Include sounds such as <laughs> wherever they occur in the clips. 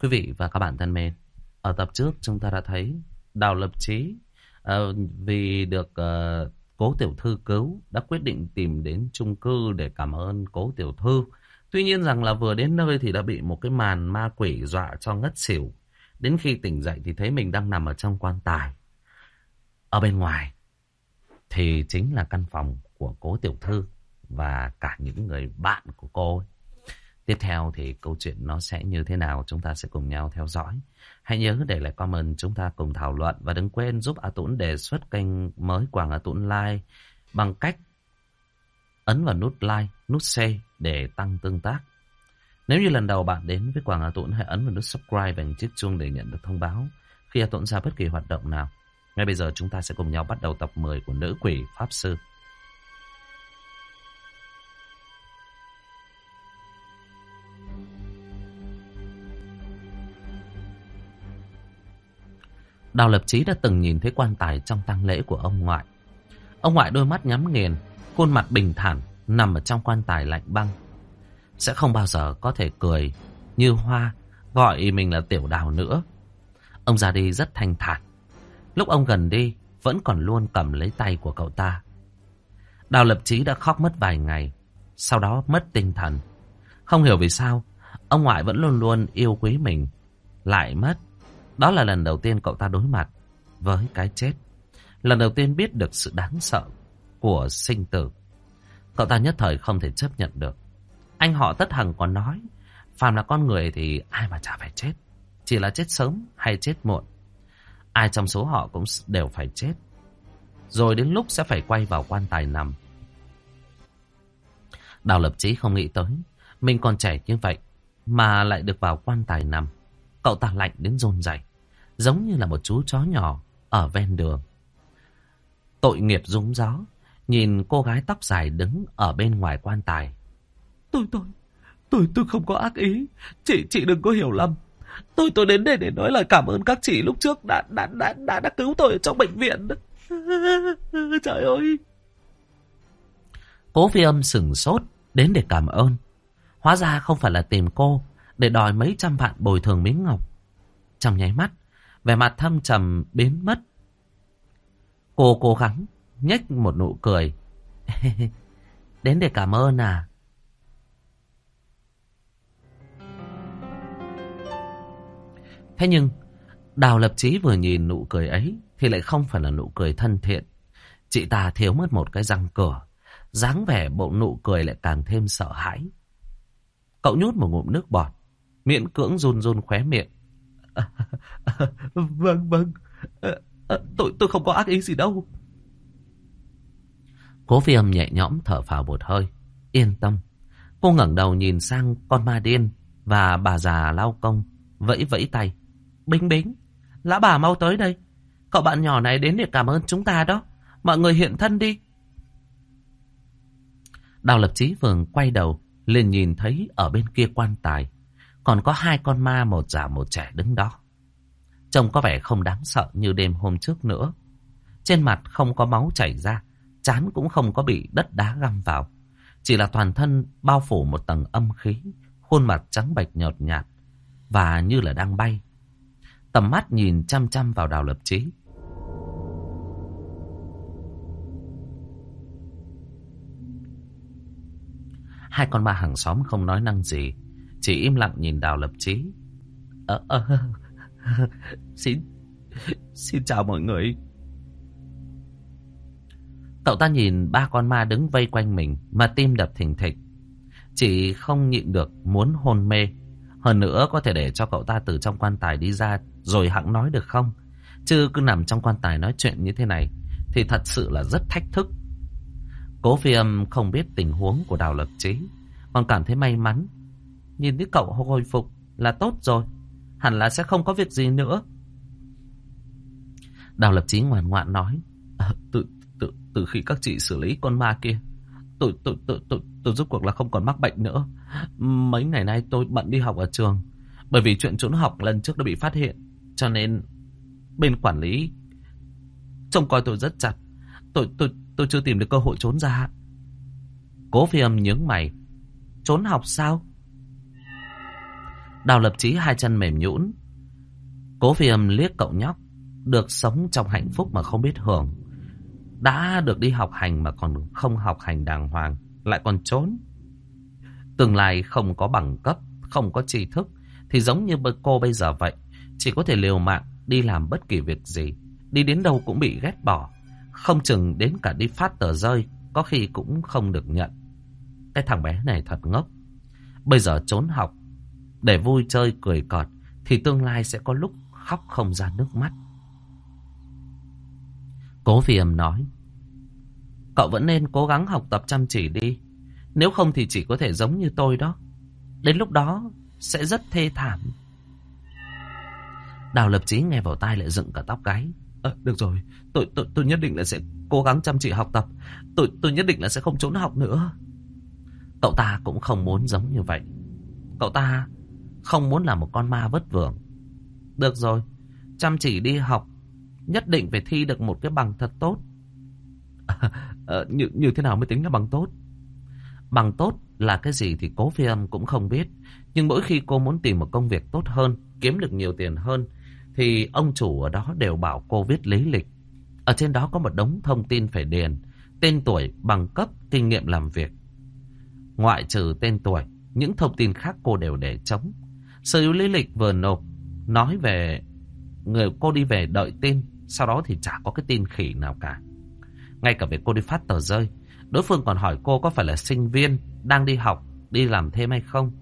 Quý vị và các bạn thân mến, ở tập trước chúng ta đã thấy Đào Lập Chí uh, vì được uh, cố tiểu thư cứu đã quyết định tìm đến chung cư để cảm ơn cố tiểu thư. Tuy nhiên rằng là vừa đến nơi thì đã bị một cái màn ma quỷ dọa cho ngất xỉu. Đến khi tỉnh dậy thì thấy mình đang nằm ở trong quan tài. Ở bên ngoài thì chính là căn phòng của cố tiểu thư và cả những người bạn của cô ấy. Tiếp theo thì câu chuyện nó sẽ như thế nào chúng ta sẽ cùng nhau theo dõi. Hãy nhớ để lại comment chúng ta cùng thảo luận và đừng quên giúp A Tũng đề xuất kênh mới Quảng A Tũng Like bằng cách ấn vào nút like, nút share để tăng tương tác. Nếu như lần đầu bạn đến với Quảng A Tũng hãy ấn vào nút subscribe bằng chiếc chuông để nhận được thông báo khi A Tũng ra bất kỳ hoạt động nào. Ngay bây giờ chúng ta sẽ cùng nhau bắt đầu tập 10 của Nữ Quỷ Pháp Sư. Đào Lập Chí đã từng nhìn thấy quan tài trong tang lễ của ông ngoại. Ông ngoại đôi mắt nhắm nghiền, khuôn mặt bình thản, nằm ở trong quan tài lạnh băng. Sẽ không bao giờ có thể cười như hoa, gọi mình là tiểu đào nữa. Ông ra đi rất thanh thản. Lúc ông gần đi, vẫn còn luôn cầm lấy tay của cậu ta. Đào Lập Chí đã khóc mất vài ngày, sau đó mất tinh thần. Không hiểu vì sao, ông ngoại vẫn luôn luôn yêu quý mình, lại mất. Đó là lần đầu tiên cậu ta đối mặt với cái chết. Lần đầu tiên biết được sự đáng sợ của sinh tử. Cậu ta nhất thời không thể chấp nhận được. Anh họ tất hằng còn nói, phàm là con người thì ai mà chả phải chết. Chỉ là chết sớm hay chết muộn. Ai trong số họ cũng đều phải chết. Rồi đến lúc sẽ phải quay vào quan tài nằm. Đào lập chí không nghĩ tới. Mình còn trẻ như vậy mà lại được vào quan tài nằm. Cậu ta lạnh đến rôn rảy giống như là một chú chó nhỏ ở ven đường. Tội nghiệp rúng gió, nhìn cô gái tóc dài đứng ở bên ngoài quan tài. Tôi, tôi, tôi, tôi không có ác ý. Chị, chị đừng có hiểu lầm. Tôi, tôi đến đây để nói lời cảm ơn các chị lúc trước đã, đã, đã, đã, đã cứu tôi ở trong bệnh viện. <laughs> Trời ơi! Cố phi âm sừng sốt, đến để cảm ơn. Hóa ra không phải là tìm cô, để đòi mấy trăm vạn bồi thường miếng ngọc. Trong nháy mắt, về mặt thâm trầm biến mất. Cô cố gắng nhếch một nụ cười. <laughs> Đến để cảm ơn à? Thế nhưng, Đào Lập Chí vừa nhìn nụ cười ấy thì lại không phải là nụ cười thân thiện. Chị ta thiếu mất một cái răng cửa. dáng vẻ bộ nụ cười lại càng thêm sợ hãi. Cậu nhút một ngụm nước bọt miễn cưỡng run run khóe miệng. À, <laughs> à, vâng, vâng. À, à, tôi, tôi không có ác ý gì đâu. Cố phi âm nhẹ nhõm thở phào một hơi. Yên tâm. Cô ngẩng đầu nhìn sang con ma điên và bà già lao công. Vẫy vẫy tay. Bính bính. Lã bà mau tới đây. Cậu bạn nhỏ này đến để cảm ơn chúng ta đó. Mọi người hiện thân đi. Đào lập chí phường quay đầu liền nhìn thấy ở bên kia quan tài còn có hai con ma một già một trẻ đứng đó. Trông có vẻ không đáng sợ như đêm hôm trước nữa. Trên mặt không có máu chảy ra, chán cũng không có bị đất đá găm vào. Chỉ là toàn thân bao phủ một tầng âm khí, khuôn mặt trắng bệch nhợt nhạt và như là đang bay. Tầm mắt nhìn chăm chăm vào đào lập trí. Hai con ma hàng xóm không nói năng gì, chỉ im lặng nhìn Đào Lập Trí. À, à, xin, xin chào mọi người. Cậu ta nhìn ba con ma đứng vây quanh mình mà tim đập thình thịch. Chỉ không nhịn được muốn hôn mê. Hơn nữa có thể để cho cậu ta từ trong quan tài đi ra rồi hẵng nói được không? Chứ cứ nằm trong quan tài nói chuyện như thế này thì thật sự là rất thách thức. Cố phi âm không biết tình huống của Đào Lập trí còn cảm thấy may mắn Nhìn thấy cậu hồi phục là tốt rồi. Hẳn là sẽ không có việc gì nữa. Đào lập chí ngoan ngoãn nói. Ờ, à, từ, từ, từ khi các chị xử lý con ma kia, tôi, tôi, tôi, tôi, tôi rốt cuộc là không còn mắc bệnh nữa. Mấy ngày nay tôi bận đi học ở trường. Bởi vì chuyện trốn học lần trước đã bị phát hiện. Cho nên bên quản lý trông coi tôi rất chặt. Tôi, tôi, tôi chưa tìm được cơ hội trốn ra. Cố phi âm nhướng mày. Trốn học sao? Đào lập chí hai chân mềm nhũn. Cố phi âm liếc cậu nhóc. Được sống trong hạnh phúc mà không biết hưởng. Đã được đi học hành mà còn không học hành đàng hoàng. Lại còn trốn. Tương lai không có bằng cấp, không có tri thức. Thì giống như cô bây giờ vậy. Chỉ có thể liều mạng đi làm bất kỳ việc gì. Đi đến đâu cũng bị ghét bỏ. Không chừng đến cả đi phát tờ rơi. Có khi cũng không được nhận. Cái thằng bé này thật ngốc. Bây giờ trốn học để vui chơi cười cợt thì tương lai sẽ có lúc khóc không ra nước mắt. Cố phi âm nói Cậu vẫn nên cố gắng học tập chăm chỉ đi. Nếu không thì chỉ có thể giống như tôi đó. Đến lúc đó sẽ rất thê thảm. Đào lập chí nghe vào tai lại dựng cả tóc gáy. À, Được rồi. Tôi, tôi, tôi nhất định là sẽ cố gắng chăm chỉ học tập. Tôi, tôi nhất định là sẽ không trốn học nữa. Cậu ta cũng không muốn giống như vậy. Cậu ta không muốn là một con ma vất vưởng. Được rồi, chăm chỉ đi học, nhất định phải thi được một cái bằng thật tốt. À, <laughs> như, như thế nào mới tính là bằng tốt? Bằng tốt là cái gì thì cố phi âm cũng không biết. Nhưng mỗi khi cô muốn tìm một công việc tốt hơn, kiếm được nhiều tiền hơn, thì ông chủ ở đó đều bảo cô viết lý lịch. Ở trên đó có một đống thông tin phải điền, tên tuổi, bằng cấp, kinh nghiệm làm việc. Ngoại trừ tên tuổi, những thông tin khác cô đều để trống. Sở hữu lý lịch vừa nộp, nói về người cô đi về đợi tin, sau đó thì chả có cái tin khỉ nào cả. Ngay cả việc cô đi phát tờ rơi, đối phương còn hỏi cô có phải là sinh viên, đang đi học, đi làm thêm hay không.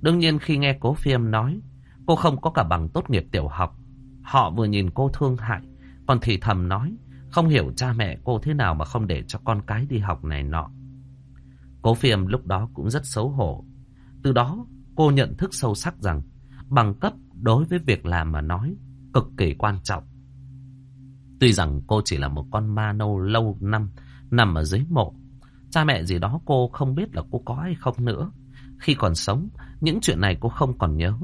Đương nhiên khi nghe cố phiêm nói, cô không có cả bằng tốt nghiệp tiểu học. Họ vừa nhìn cô thương hại, còn thì thầm nói, không hiểu cha mẹ cô thế nào mà không để cho con cái đi học này nọ. Cố phiêm lúc đó cũng rất xấu hổ. Từ đó Cô nhận thức sâu sắc rằng bằng cấp đối với việc làm mà nói cực kỳ quan trọng. Tuy rằng cô chỉ là một con ma nâu lâu năm nằm ở dưới mộ. Cha mẹ gì đó cô không biết là cô có hay không nữa. Khi còn sống, những chuyện này cô không còn nhớ.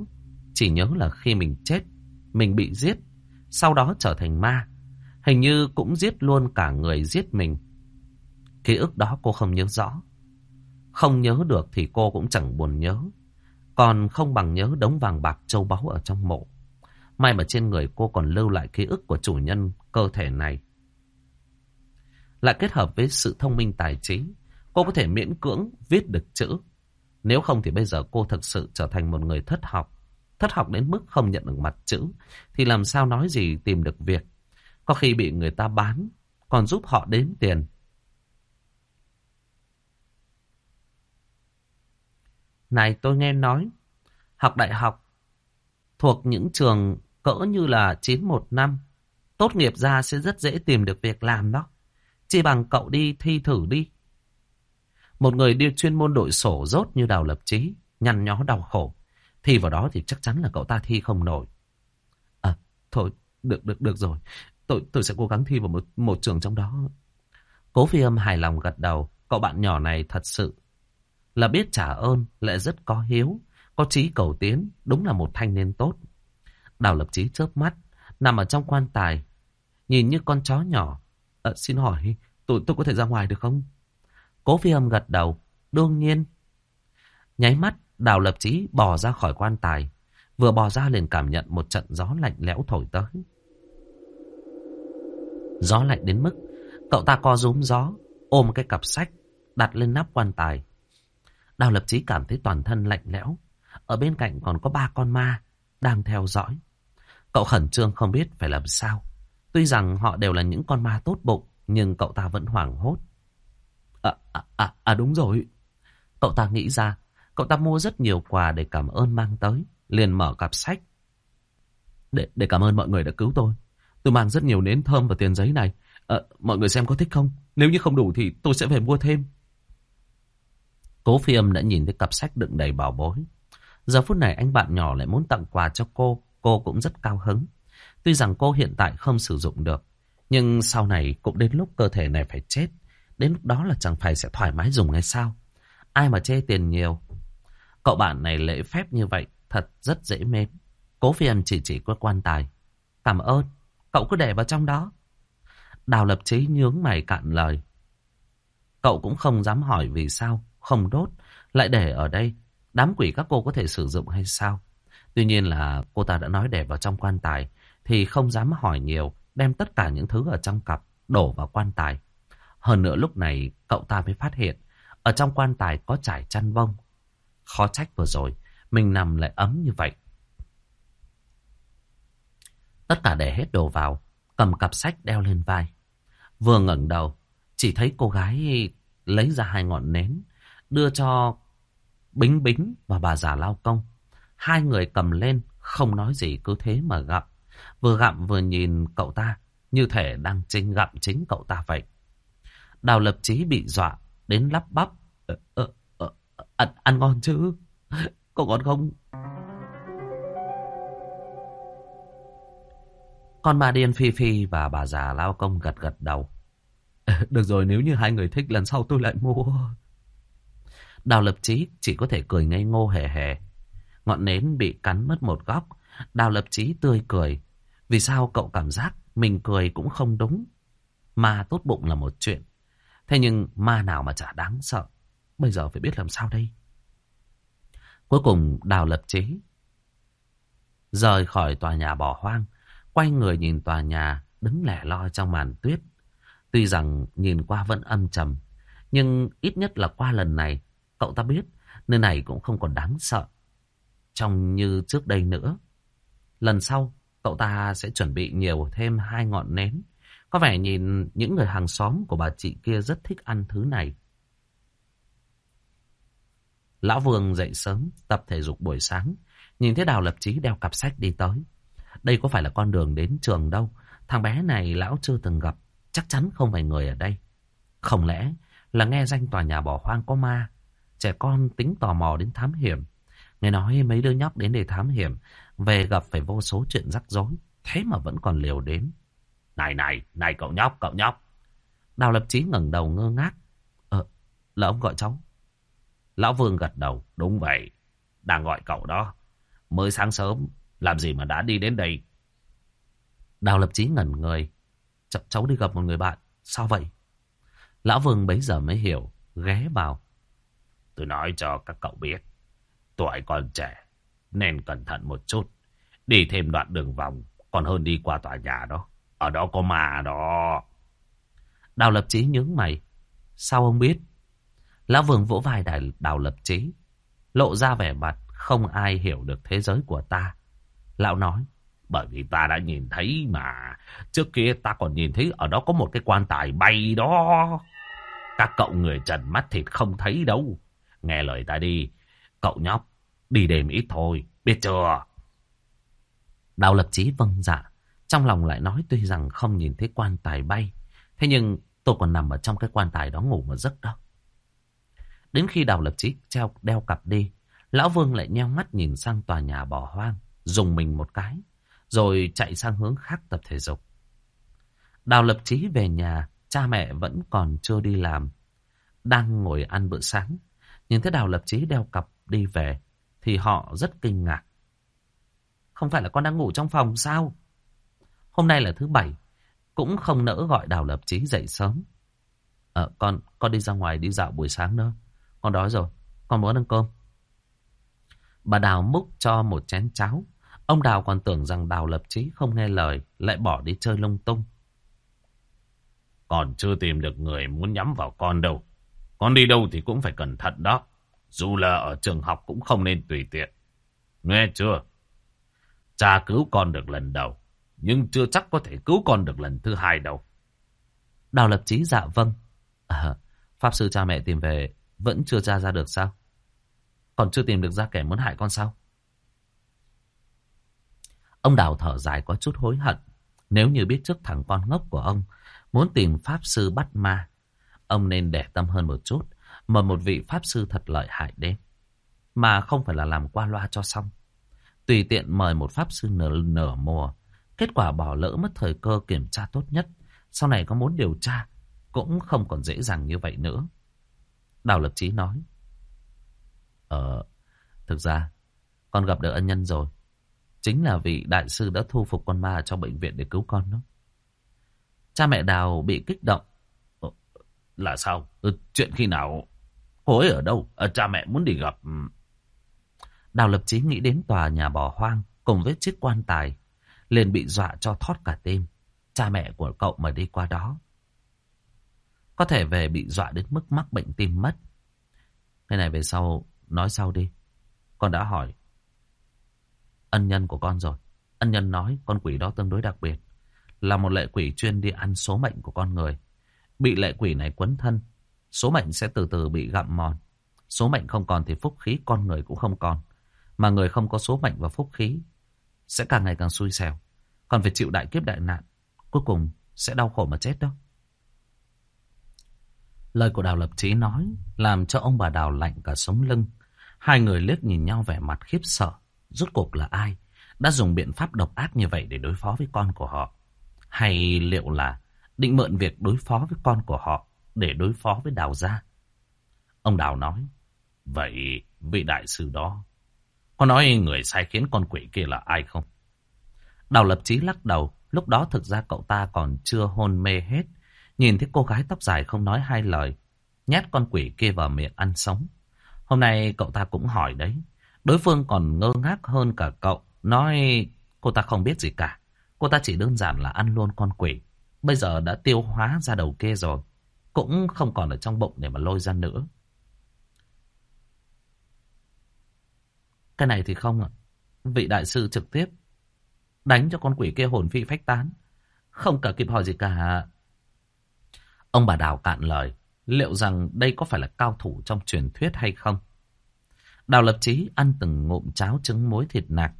Chỉ nhớ là khi mình chết, mình bị giết, sau đó trở thành ma. Hình như cũng giết luôn cả người giết mình. Ký ức đó cô không nhớ rõ. Không nhớ được thì cô cũng chẳng buồn nhớ. Còn không bằng nhớ đống vàng bạc châu báu ở trong mộ. May mà trên người cô còn lưu lại ký ức của chủ nhân cơ thể này. Lại kết hợp với sự thông minh tài trí, cô có thể miễn cưỡng viết được chữ. Nếu không thì bây giờ cô thực sự trở thành một người thất học. Thất học đến mức không nhận được mặt chữ, thì làm sao nói gì tìm được việc. Có khi bị người ta bán, còn giúp họ đếm tiền. Này tôi nghe nói, học đại học thuộc những trường cỡ như là 915, tốt nghiệp ra sẽ rất dễ tìm được việc làm đó. Chỉ bằng cậu đi thi thử đi. Một người đi chuyên môn đội sổ rốt như đào lập trí, nhăn nhó đau khổ. Thi vào đó thì chắc chắn là cậu ta thi không nổi. À, thôi, được, được, được rồi. Tôi, tôi sẽ cố gắng thi vào một, một trường trong đó. Cố phi âm hài lòng gật đầu. Cậu bạn nhỏ này thật sự là biết trả ơn, lại rất có hiếu, có trí cầu tiến, đúng là một thanh niên tốt. Đào lập trí chớp mắt, nằm ở trong quan tài, nhìn như con chó nhỏ. À, xin hỏi, tôi, tôi có thể ra ngoài được không? Cố phi âm gật đầu, đương nhiên. Nháy mắt, đào lập trí bò ra khỏi quan tài, vừa bò ra liền cảm nhận một trận gió lạnh lẽo thổi tới. Gió lạnh đến mức, cậu ta co rúm gió, ôm cái cặp sách, đặt lên nắp quan tài. Đào lập chí cảm thấy toàn thân lạnh lẽo. Ở bên cạnh còn có ba con ma đang theo dõi. Cậu khẩn trương không biết phải làm sao. Tuy rằng họ đều là những con ma tốt bụng, nhưng cậu ta vẫn hoảng hốt. À, à, à, à đúng rồi. Cậu ta nghĩ ra, cậu ta mua rất nhiều quà để cảm ơn mang tới. Liền mở cặp sách. Để, để cảm ơn mọi người đã cứu tôi. Tôi mang rất nhiều nến thơm và tiền giấy này. À, mọi người xem có thích không? Nếu như không đủ thì tôi sẽ về mua thêm. Cố phi âm đã nhìn thấy cặp sách đựng đầy bảo bối. Giờ phút này anh bạn nhỏ lại muốn tặng quà cho cô, cô cũng rất cao hứng. Tuy rằng cô hiện tại không sử dụng được, nhưng sau này cũng đến lúc cơ thể này phải chết. Đến lúc đó là chẳng phải sẽ thoải mái dùng hay sao? Ai mà chê tiền nhiều. Cậu bạn này lễ phép như vậy, thật rất dễ mến. Cố phi âm chỉ chỉ qua quan tài. Cảm ơn, cậu cứ để vào trong đó. Đào lập trí nhướng mày cạn lời. Cậu cũng không dám hỏi vì sao không đốt, lại để ở đây. Đám quỷ các cô có thể sử dụng hay sao? Tuy nhiên là cô ta đã nói để vào trong quan tài thì không dám hỏi nhiều, đem tất cả những thứ ở trong cặp đổ vào quan tài. Hơn nữa lúc này cậu ta mới phát hiện ở trong quan tài có trải chăn bông. Khó trách vừa rồi mình nằm lại ấm như vậy. Tất cả để hết đồ vào, cầm cặp sách đeo lên vai. Vừa ngẩng đầu, chỉ thấy cô gái lấy ra hai ngọn nến, đưa cho Bính Bính và bà già lao công. Hai người cầm lên, không nói gì cứ thế mà gặm. Vừa gặm vừa nhìn cậu ta, như thể đang chính gặm chính cậu ta vậy. Đào lập chí bị dọa, đến lắp bắp. Ờ, ờ, ờ, ăn, ăn ngon chứ? Có ngon không? Con bà điên Phi Phi và bà già lao công gật gật đầu. Được rồi, nếu như hai người thích lần sau tôi lại mua. Đào lập trí chỉ có thể cười ngây ngô hề hề. Ngọn nến bị cắn mất một góc. Đào lập trí tươi cười. Vì sao cậu cảm giác mình cười cũng không đúng. Ma tốt bụng là một chuyện. Thế nhưng ma nào mà chả đáng sợ. Bây giờ phải biết làm sao đây. Cuối cùng, đào lập trí rời khỏi tòa nhà bỏ hoang. Quay người nhìn tòa nhà đứng lẻ loi trong màn tuyết. Tuy rằng nhìn qua vẫn âm trầm. Nhưng ít nhất là qua lần này Cậu ta biết nơi này cũng không còn đáng sợ. Trong như trước đây nữa. Lần sau, cậu ta sẽ chuẩn bị nhiều thêm hai ngọn nến. Có vẻ nhìn những người hàng xóm của bà chị kia rất thích ăn thứ này. Lão Vương dậy sớm, tập thể dục buổi sáng. Nhìn thấy Đào Lập Chí đeo cặp sách đi tới. Đây có phải là con đường đến trường đâu. Thằng bé này lão chưa từng gặp. Chắc chắn không phải người ở đây. Không lẽ là nghe danh tòa nhà bỏ hoang có ma Trẻ con tính tò mò đến thám hiểm. Nghe nói mấy đứa nhóc đến để thám hiểm, về gặp phải vô số chuyện rắc rối, thế mà vẫn còn liều đến. Này này, này cậu nhóc, cậu nhóc. Đào lập chí ngẩng đầu ngơ ngác. Ờ, là ông gọi cháu. Lão Vương gật đầu, đúng vậy, đang gọi cậu đó. Mới sáng sớm, làm gì mà đã đi đến đây? Đào lập chí ngẩn người. Ch cháu đi gặp một người bạn, sao vậy? Lão Vương bấy giờ mới hiểu, ghé vào. Tôi nói cho các cậu biết, tuổi còn trẻ, nên cẩn thận một chút. Đi thêm đoạn đường vòng, còn hơn đi qua tòa nhà đó. Ở đó có mà đó. Đào lập trí nhướng mày. Sao ông biết? Lão Vương vỗ vai đài đào lập trí Lộ ra vẻ mặt không ai hiểu được thế giới của ta. Lão nói. Bởi vì ta đã nhìn thấy mà. Trước kia ta còn nhìn thấy ở đó có một cái quan tài bay đó. Các cậu người trần mắt thịt không thấy đâu. Nghe lời ta đi. Cậu nhóc, đi đêm ít thôi, biết chưa? Đào lập chí vâng dạ. Trong lòng lại nói tuy rằng không nhìn thấy quan tài bay. Thế nhưng tôi còn nằm ở trong cái quan tài đó ngủ một giấc đâu. Đến khi đào lập chí treo đeo cặp đi. Lão Vương lại nheo mắt nhìn sang tòa nhà bỏ hoang. Dùng mình một cái. Rồi chạy sang hướng khác tập thể dục. Đào lập chí về nhà. Cha mẹ vẫn còn chưa đi làm. Đang ngồi ăn bữa sáng. Nhìn thấy Đào Lập Chí đeo cặp đi về, thì họ rất kinh ngạc. Không phải là con đang ngủ trong phòng sao? Hôm nay là thứ bảy, cũng không nỡ gọi Đào Lập Chí dậy sớm. Ờ, con, con đi ra ngoài đi dạo buổi sáng nữa. Con đói rồi, con muốn ăn cơm. Bà Đào múc cho một chén cháo. Ông Đào còn tưởng rằng Đào Lập Chí không nghe lời, lại bỏ đi chơi lung tung. Còn chưa tìm được người muốn nhắm vào con đâu. Con đi đâu thì cũng phải cẩn thận đó. Dù là ở trường học cũng không nên tùy tiện. Nghe chưa? Cha cứu con được lần đầu. Nhưng chưa chắc có thể cứu con được lần thứ hai đâu. Đào lập chí dạ vâng. À, Pháp sư cha mẹ tìm về vẫn chưa tra ra được sao? Còn chưa tìm được ra kẻ muốn hại con sao? Ông Đào thở dài có chút hối hận. Nếu như biết trước thằng con ngốc của ông muốn tìm Pháp sư bắt ma Ông nên để tâm hơn một chút, mời một vị pháp sư thật lợi hại đến. Mà không phải là làm qua loa cho xong. Tùy tiện mời một pháp sư nửa, nửa mùa, kết quả bỏ lỡ mất thời cơ kiểm tra tốt nhất. Sau này có muốn điều tra, cũng không còn dễ dàng như vậy nữa. Đào Lập Chí nói. Ờ, thực ra, con gặp được ân nhân rồi. Chính là vị đại sư đã thu phục con ma trong bệnh viện để cứu con đó. Cha mẹ Đào bị kích động, là sao? Ừ, chuyện khi nào? Cô ấy ở đâu? À, cha mẹ muốn đi gặp. Ừ. Đào Lập Chí nghĩ đến tòa nhà bò hoang cùng với chiếc quan tài. Liền bị dọa cho thoát cả tim. Cha mẹ của cậu mà đi qua đó. Có thể về bị dọa đến mức mắc bệnh tim mất. Cái này về sau, nói sau đi. Con đã hỏi ân nhân của con rồi. Ân nhân nói con quỷ đó tương đối đặc biệt. Là một lệ quỷ chuyên đi ăn số mệnh của con người. Bị lệ quỷ này quấn thân. Số mệnh sẽ từ từ bị gặm mòn. Số mệnh không còn thì phúc khí con người cũng không còn. Mà người không có số mệnh và phúc khí sẽ càng ngày càng xui xẻo. Còn phải chịu đại kiếp đại nạn. Cuối cùng sẽ đau khổ mà chết đó. Lời của Đào Lập Trí nói, làm cho ông bà Đào lạnh cả sống lưng. Hai người liếc nhìn nhau vẻ mặt khiếp sợ. Rốt cuộc là ai đã dùng biện pháp độc ác như vậy để đối phó với con của họ? Hay liệu là định mượn việc đối phó với con của họ để đối phó với Đào gia? Ông Đào nói, vậy vị đại sư đó, có nói người sai khiến con quỷ kia là ai không? Đào lập chí lắc đầu, lúc đó thực ra cậu ta còn chưa hôn mê hết. Nhìn thấy cô gái tóc dài không nói hai lời, nhét con quỷ kia vào miệng ăn sống. Hôm nay cậu ta cũng hỏi đấy, Đối phương còn ngơ ngác hơn cả cậu. Nói cô ta không biết gì cả. Cô ta chỉ đơn giản là ăn luôn con quỷ. Bây giờ đã tiêu hóa ra đầu kia rồi. Cũng không còn ở trong bụng để mà lôi ra nữa. Cái này thì không ạ. Vị đại sư trực tiếp đánh cho con quỷ kia hồn phi phách tán. Không cả kịp hỏi gì cả. Ông bà Đào cạn lời. Liệu rằng đây có phải là cao thủ trong truyền thuyết hay không? Đào lập chí ăn từng ngụm cháo trứng muối thịt nạc.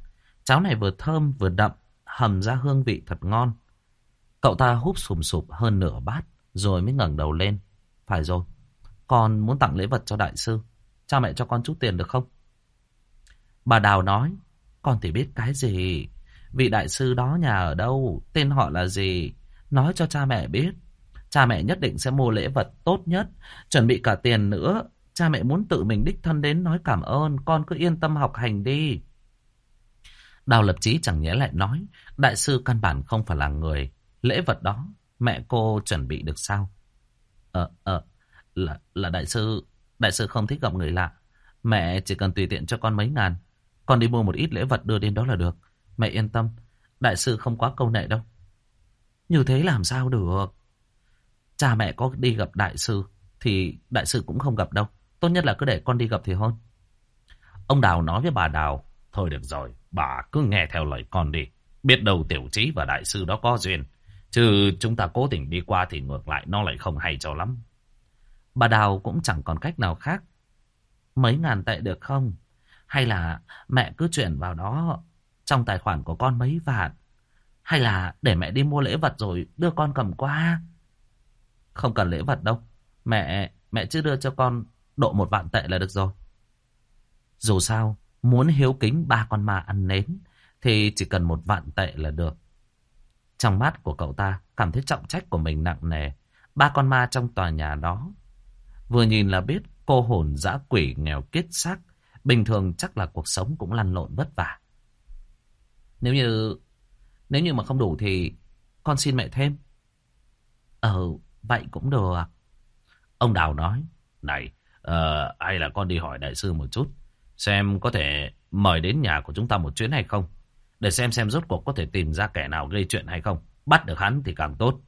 Cháo này vừa thơm vừa đậm, hầm ra hương vị thật ngon. Cậu ta húp sùm sụp hơn nửa bát, rồi mới ngẩng đầu lên. Phải rồi, con muốn tặng lễ vật cho đại sư. Cha mẹ cho con chút tiền được không? Bà Đào nói, con thì biết cái gì. Vị đại sư đó nhà ở đâu, tên họ là gì? Nói cho cha mẹ biết. Cha mẹ nhất định sẽ mua lễ vật tốt nhất, chuẩn bị cả tiền nữa Cha mẹ muốn tự mình đích thân đến nói cảm ơn, con cứ yên tâm học hành đi. Đào lập chí chẳng nhẽ lại nói, đại sư căn bản không phải là người. Lễ vật đó, mẹ cô chuẩn bị được sao? Ờ, ờ, là, là đại sư, đại sư không thích gặp người lạ. Mẹ chỉ cần tùy tiện cho con mấy ngàn. Con đi mua một ít lễ vật đưa đến đó là được. Mẹ yên tâm, đại sư không quá câu nệ đâu. Như thế làm sao được? Cha mẹ có đi gặp đại sư, thì đại sư cũng không gặp đâu. Tốt nhất là cứ để con đi gặp thì hơn. Ông Đào nói với bà Đào. Thôi được rồi, bà cứ nghe theo lời con đi. Biết đâu tiểu trí và đại sư đó có duyên. Chứ chúng ta cố tình đi qua thì ngược lại nó lại không hay cho lắm. Bà Đào cũng chẳng còn cách nào khác. Mấy ngàn tệ được không? Hay là mẹ cứ chuyển vào đó trong tài khoản của con mấy vạn? Hay là để mẹ đi mua lễ vật rồi đưa con cầm qua? Không cần lễ vật đâu. Mẹ, mẹ chứ đưa cho con độ một vạn tệ là được rồi. Dù sao, muốn hiếu kính ba con ma ăn nến thì chỉ cần một vạn tệ là được. Trong mắt của cậu ta cảm thấy trọng trách của mình nặng nề. Ba con ma trong tòa nhà đó. Vừa nhìn là biết cô hồn dã quỷ nghèo kết xác. Bình thường chắc là cuộc sống cũng lăn lộn vất vả. Nếu như nếu như mà không đủ thì con xin mẹ thêm. Ờ, vậy cũng được. Ông Đào nói. Này, Ờ, hay là con đi hỏi đại sư một chút. Xem có thể mời đến nhà của chúng ta một chuyến hay không. Để xem xem rốt cuộc có thể tìm ra kẻ nào gây chuyện hay không. Bắt được hắn thì càng tốt.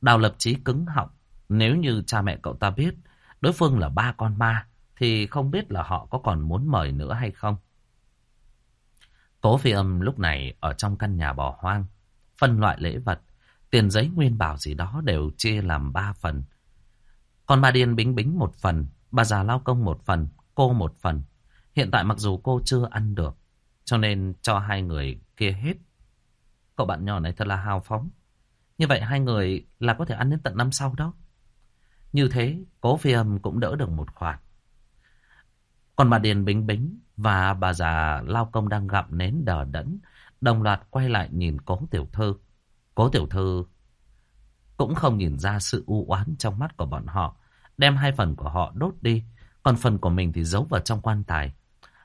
Đào lập chí cứng họng. Nếu như cha mẹ cậu ta biết đối phương là ba con ma thì không biết là họ có còn muốn mời nữa hay không. Cố phi âm lúc này ở trong căn nhà bỏ hoang. Phân loại lễ vật, tiền giấy nguyên bảo gì đó đều chia làm ba phần. Còn bà Điền bính bính một phần, bà già lao công một phần, cô một phần. Hiện tại mặc dù cô chưa ăn được, cho nên cho hai người kia hết. Cậu bạn nhỏ này thật là hào phóng. Như vậy hai người là có thể ăn đến tận năm sau đó. Như thế, cố phi âm cũng đỡ được một khoản. Còn bà Điền Bính Bính và bà già lao công đang gặm nến đờ đẫn, đồng loạt quay lại nhìn cố tiểu thư. Cố tiểu thư cũng không nhìn ra sự u oán trong mắt của bọn họ, đem hai phần của họ đốt đi, còn phần của mình thì giấu vào trong quan tài.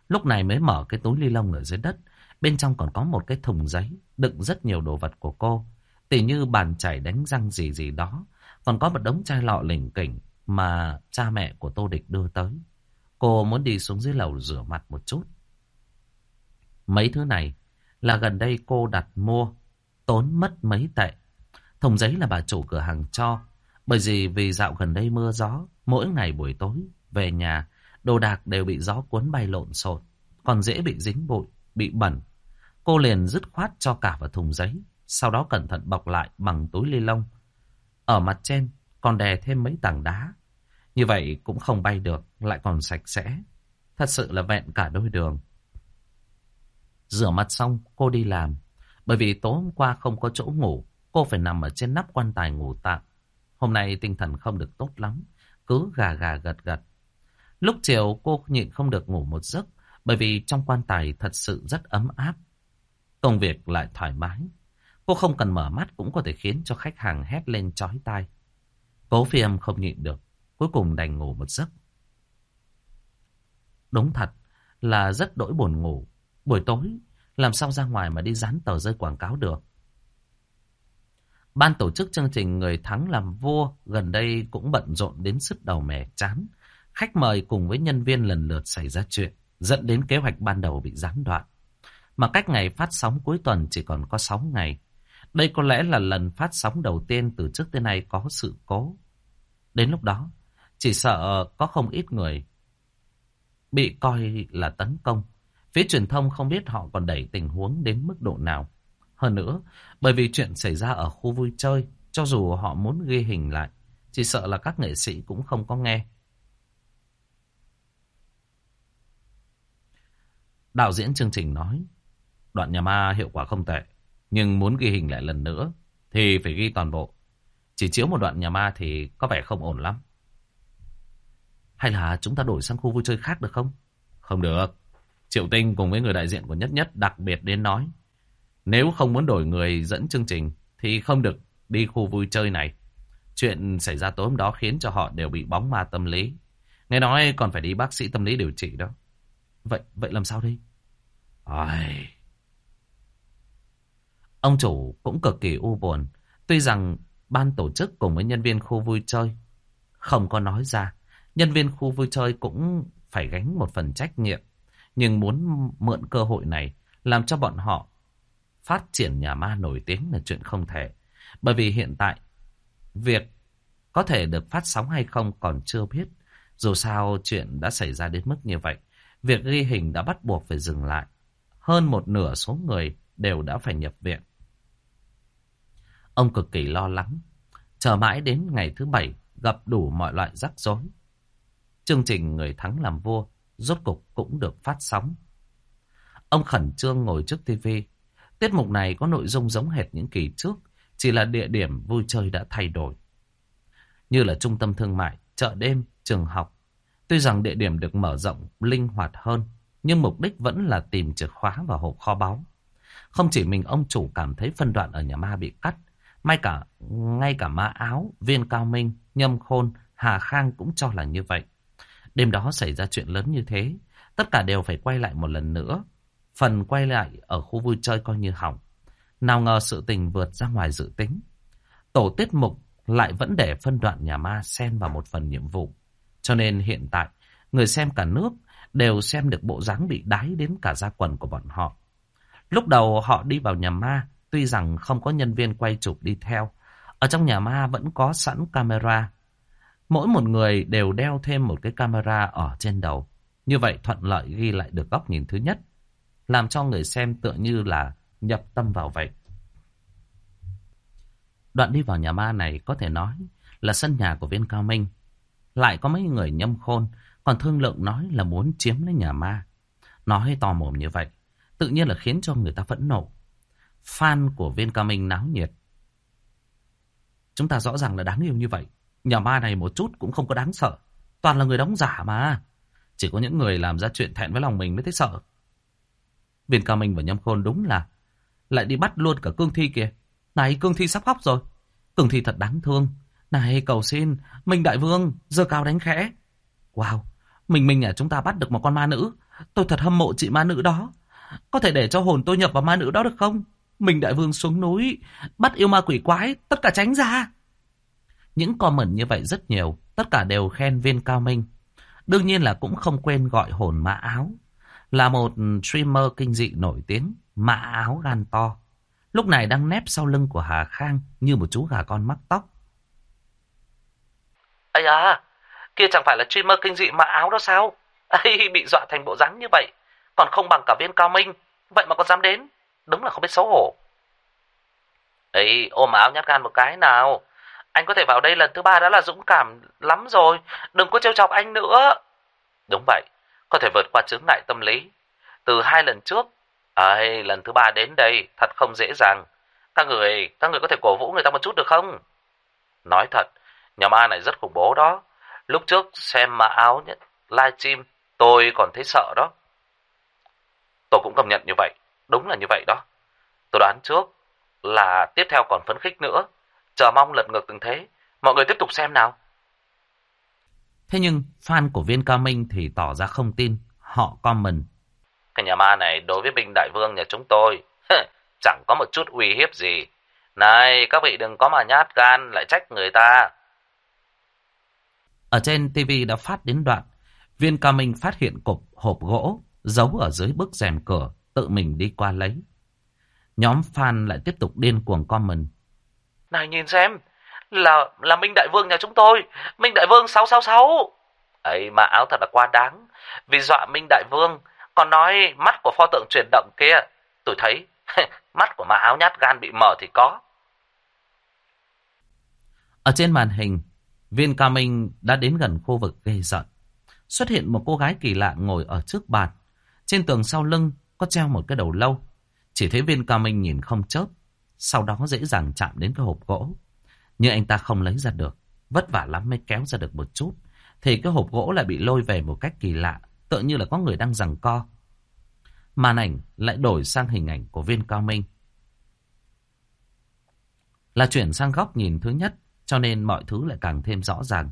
Lúc này mới mở cái túi ly lông ở dưới đất, bên trong còn có một cái thùng giấy đựng rất nhiều đồ vật của cô, tỉ như bàn chải đánh răng gì gì đó, còn có một đống chai lọ lỉnh kỉnh mà cha mẹ của Tô Địch đưa tới. Cô muốn đi xuống dưới lầu rửa mặt một chút, Mấy thứ này là gần đây cô đặt mua, tốn mất mấy tệ. Thùng giấy là bà chủ cửa hàng cho, bởi vì vì dạo gần đây mưa gió, mỗi ngày buổi tối về nhà, đồ đạc đều bị gió cuốn bay lộn xộn, còn dễ bị dính bụi, bị bẩn. Cô liền dứt khoát cho cả vào thùng giấy, sau đó cẩn thận bọc lại bằng túi ly lông. Ở mặt trên còn đè thêm mấy tảng đá. Như vậy cũng không bay được, lại còn sạch sẽ. Thật sự là vẹn cả đôi đường. Rửa mặt xong, cô đi làm. Bởi vì tối hôm qua không có chỗ ngủ, cô phải nằm ở trên nắp quan tài ngủ tạm. Hôm nay tinh thần không được tốt lắm, cứ gà gà gật gật. Lúc chiều cô nhịn không được ngủ một giấc, bởi vì trong quan tài thật sự rất ấm áp. Công việc lại thoải mái. Cô không cần mở mắt cũng có thể khiến cho khách hàng hét lên chói tai. Cố phi âm không nhịn được, cuối cùng đành ngủ một giấc. Đúng thật là rất đỗi buồn ngủ. Buổi tối, làm sao ra ngoài mà đi dán tờ rơi quảng cáo được. Ban tổ chức chương trình Người Thắng Làm Vua gần đây cũng bận rộn đến sức đầu mẻ chán. Khách mời cùng với nhân viên lần lượt xảy ra chuyện, dẫn đến kế hoạch ban đầu bị gián đoạn. Mà cách ngày phát sóng cuối tuần chỉ còn có 6 ngày. Đây có lẽ là lần phát sóng đầu tiên từ trước tới nay có sự cố. Đến lúc đó, chỉ sợ có không ít người bị coi là tấn công. Phía truyền thông không biết họ còn đẩy tình huống đến mức độ nào. Hơn nữa, bởi vì chuyện xảy ra ở khu vui chơi, cho dù họ muốn ghi hình lại, chỉ sợ là các nghệ sĩ cũng không có nghe. Đạo diễn chương trình nói, đoạn nhà ma hiệu quả không tệ, nhưng muốn ghi hình lại lần nữa thì phải ghi toàn bộ. Chỉ chiếu một đoạn nhà ma thì có vẻ không ổn lắm. Hay là chúng ta đổi sang khu vui chơi khác được không? Không được. Triệu Tinh cùng với người đại diện của Nhất Nhất đặc biệt đến nói. Nếu không muốn đổi người dẫn chương trình thì không được đi khu vui chơi này. Chuyện xảy ra tối hôm đó khiến cho họ đều bị bóng ma tâm lý. Nghe nói còn phải đi bác sĩ tâm lý điều trị đó. Vậy vậy làm sao đây Ai... Ông chủ cũng cực kỳ u buồn. Tuy rằng ban tổ chức cùng với nhân viên khu vui chơi không có nói ra. Nhân viên khu vui chơi cũng phải gánh một phần trách nhiệm. Nhưng muốn mượn cơ hội này làm cho bọn họ phát triển nhà ma nổi tiếng là chuyện không thể. Bởi vì hiện tại, việc có thể được phát sóng hay không còn chưa biết. Dù sao chuyện đã xảy ra đến mức như vậy, việc ghi hình đã bắt buộc phải dừng lại. Hơn một nửa số người đều đã phải nhập viện. Ông cực kỳ lo lắng, chờ mãi đến ngày thứ bảy gặp đủ mọi loại rắc rối. Chương trình Người Thắng Làm Vua rốt cục cũng được phát sóng. Ông khẩn trương ngồi trước TV. Tiết mục này có nội dung giống hệt những kỳ trước, chỉ là địa điểm vui chơi đã thay đổi. Như là trung tâm thương mại, chợ đêm, trường học. Tuy rằng địa điểm được mở rộng, linh hoạt hơn, nhưng mục đích vẫn là tìm chìa khóa và hộp kho báu. Không chỉ mình ông chủ cảm thấy phân đoạn ở nhà ma bị cắt, may cả ngay cả ma áo, viên cao minh, nhâm khôn, Hà Khang cũng cho là như vậy. Đêm đó xảy ra chuyện lớn như thế, tất cả đều phải quay lại một lần nữa. Phần quay lại ở khu vui chơi coi như hỏng. Nào ngờ sự tình vượt ra ngoài dự tính. Tổ tiết mục lại vẫn để phân đoạn nhà ma xen vào một phần nhiệm vụ. Cho nên hiện tại, người xem cả nước đều xem được bộ dáng bị đái đến cả da quần của bọn họ. Lúc đầu họ đi vào nhà ma, tuy rằng không có nhân viên quay chụp đi theo. Ở trong nhà ma vẫn có sẵn camera Mỗi một người đều đeo thêm một cái camera ở trên đầu. Như vậy thuận lợi ghi lại được góc nhìn thứ nhất. Làm cho người xem tựa như là nhập tâm vào vậy. Đoạn đi vào nhà ma này có thể nói là sân nhà của viên cao minh. Lại có mấy người nhâm khôn, còn thương lượng nói là muốn chiếm lấy nhà ma. Nói to mồm như vậy, tự nhiên là khiến cho người ta phẫn nộ. Fan của viên ca minh náo nhiệt. Chúng ta rõ ràng là đáng yêu như vậy. Nhà ma này một chút cũng không có đáng sợ. Toàn là người đóng giả mà. Chỉ có những người làm ra chuyện thẹn với lòng mình mới thấy sợ. Viên ca Minh và Nhâm Khôn đúng là lại đi bắt luôn cả Cương Thi kìa. Này Cương Thi sắp khóc rồi. Cương Thi thật đáng thương. Này cầu xin, Minh Đại Vương, giờ cao đánh khẽ. Wow, mình mình à chúng ta bắt được một con ma nữ. Tôi thật hâm mộ chị ma nữ đó. Có thể để cho hồn tôi nhập vào ma nữ đó được không? Mình Đại Vương xuống núi, bắt yêu ma quỷ quái, tất cả tránh ra. Những comment như vậy rất nhiều, tất cả đều khen viên cao minh. Đương nhiên là cũng không quên gọi hồn mã áo. là một streamer kinh dị nổi tiếng, mã áo gan to. Lúc này đang nép sau lưng của Hà Khang như một chú gà con mắc tóc. Ây à, kia chẳng phải là streamer kinh dị mà áo đó sao? Ây, bị dọa thành bộ rắn như vậy, còn không bằng cả viên cao minh, vậy mà còn dám đến, đúng là không biết xấu hổ. Ấy, ôm áo nhát gan một cái nào, anh có thể vào đây lần thứ ba đã là dũng cảm lắm rồi, đừng có trêu chọc anh nữa. Đúng vậy, có thể vượt qua chứng ngại tâm lý. Từ hai lần trước, ấy, lần thứ ba đến đây thật không dễ dàng. Các người, các người có thể cổ vũ người ta một chút được không? Nói thật, nhà ma này rất khủng bố đó. Lúc trước xem mà áo livestream, tôi còn thấy sợ đó. Tôi cũng công nhận như vậy, đúng là như vậy đó. Tôi đoán trước là tiếp theo còn phấn khích nữa. Chờ mong lật ngược từng thế. Mọi người tiếp tục xem nào. Thế nhưng fan của viên cao minh thì tỏ ra không tin. Họ comment. Cái nhà ma này đối với Minh Đại Vương nhà chúng tôi <laughs> chẳng có một chút uy hiếp gì. Này, các vị đừng có mà nhát gan lại trách người ta. Ở trên TV đã phát đến đoạn, viên cao minh phát hiện cục hộp gỗ giấu ở dưới bức rèm cửa, tự mình đi qua lấy. Nhóm fan lại tiếp tục điên cuồng comment. Này nhìn xem, là là Minh Đại Vương nhà chúng tôi, Minh Đại Vương 666. Ấy mà áo thật là quá đáng, vì dọa Minh Đại Vương, còn nói mắt của pho tượng chuyển động kia, tôi thấy <laughs> mắt của mà áo nhát gan bị mở thì có. Ở trên màn hình, viên ca minh đã đến gần khu vực gây giận. Xuất hiện một cô gái kỳ lạ ngồi ở trước bàn. Trên tường sau lưng có treo một cái đầu lâu. Chỉ thấy viên ca minh nhìn không chớp. Sau đó dễ dàng chạm đến cái hộp gỗ. Nhưng anh ta không lấy ra được. Vất vả lắm mới kéo ra được một chút. Thì cái hộp gỗ lại bị lôi về một cách kỳ lạ. Tựa như là có người đang giằng co. Màn ảnh lại đổi sang hình ảnh của viên cao minh. Là chuyển sang góc nhìn thứ nhất. Cho nên mọi thứ lại càng thêm rõ ràng.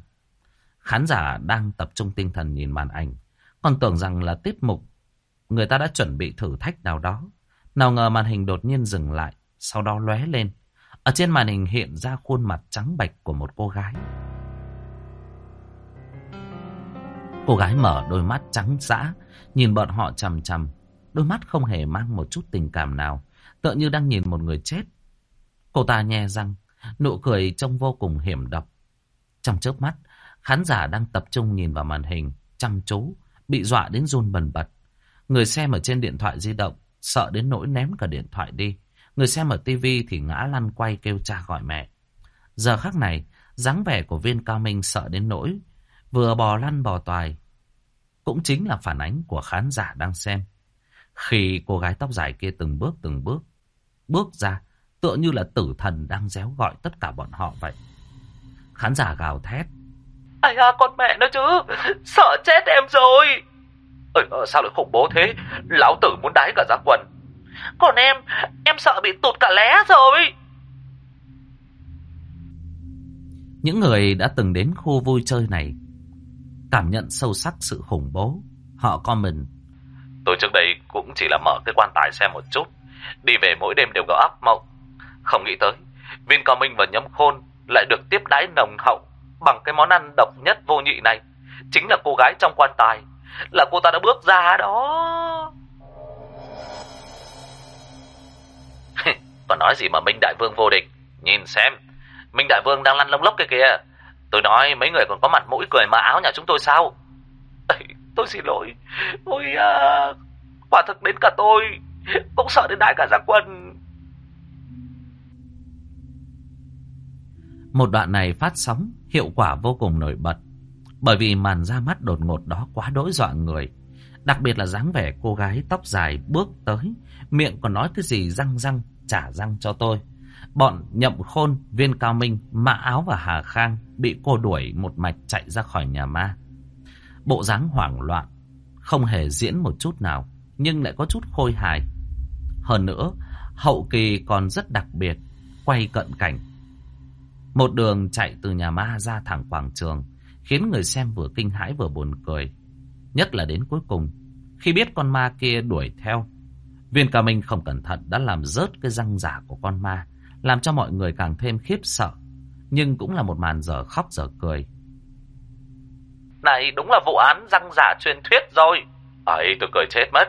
Khán giả đang tập trung tinh thần nhìn màn ảnh. Còn tưởng rằng là tiết mục. Người ta đã chuẩn bị thử thách nào đó. Nào ngờ màn hình đột nhiên dừng lại sau đó lóe lên. Ở trên màn hình hiện ra khuôn mặt trắng bạch của một cô gái. Cô gái mở đôi mắt trắng dã, nhìn bọn họ chằm chằm. Đôi mắt không hề mang một chút tình cảm nào, tựa như đang nhìn một người chết. Cô ta nhe răng, nụ cười trông vô cùng hiểm độc. Trong chớp mắt, khán giả đang tập trung nhìn vào màn hình, chăm chú, bị dọa đến run bần bật. Người xem ở trên điện thoại di động, sợ đến nỗi ném cả điện thoại đi. Người xem ở tivi thì ngã lăn quay kêu cha gọi mẹ. Giờ khắc này, dáng vẻ của viên cao minh sợ đến nỗi, vừa bò lăn bò toài. Cũng chính là phản ánh của khán giả đang xem. Khi cô gái tóc dài kia từng bước từng bước, bước ra, tựa như là tử thần đang réo gọi tất cả bọn họ vậy. Khán giả gào thét. Ai à, con mẹ nó chứ, sợ chết em rồi. Ơi, sao lại khủng bố thế, lão tử muốn đái cả ra quần. Còn em, em sợ bị tụt cả lé rồi. Những người đã từng đến khu vui chơi này cảm nhận sâu sắc sự khủng bố. Họ comment. Tôi trước đây cũng chỉ là mở cái quan tài xem một chút. Đi về mỗi đêm đều có ác mộng. Không nghĩ tới, viên cao minh và nhấm khôn lại được tiếp đãi nồng hậu bằng cái món ăn độc nhất vô nhị này. Chính là cô gái trong quan tài. Là cô ta đã bước ra đó. <laughs> Còn nói gì mà Minh Đại Vương vô địch. Nhìn xem, Minh Đại Vương đang lăn lông lốc kia kìa. Tôi nói mấy người còn có mặt mũi cười mà áo nhà chúng tôi sao? Ê, tôi xin lỗi. Ôi à, quả thực đến cả tôi cũng sợ đến đại cả gia quân. Một đoạn này phát sóng hiệu quả vô cùng nổi bật. Bởi vì màn ra mắt đột ngột đó quá đỗi dọa người. Đặc biệt là dáng vẻ cô gái tóc dài bước tới, miệng còn nói cái gì răng răng, trả răng cho tôi. Bọn nhậm khôn, viên cao minh, mã áo và hà khang bị cô đuổi một mạch chạy ra khỏi nhà ma. Bộ dáng hoảng loạn, không hề diễn một chút nào, nhưng lại có chút khôi hài. Hơn nữa, hậu kỳ còn rất đặc biệt, quay cận cảnh. Một đường chạy từ nhà ma ra thẳng quảng trường, khiến người xem vừa kinh hãi vừa buồn cười. Nhất là đến cuối cùng, khi biết con ma kia đuổi theo, viên cả minh không cẩn thận đã làm rớt cái răng giả của con ma, làm cho mọi người càng thêm khiếp sợ. Nhưng cũng là một màn dở khóc dở cười. Này đúng là vụ án răng giả truyền thuyết rồi. Ấy tôi cười chết mất.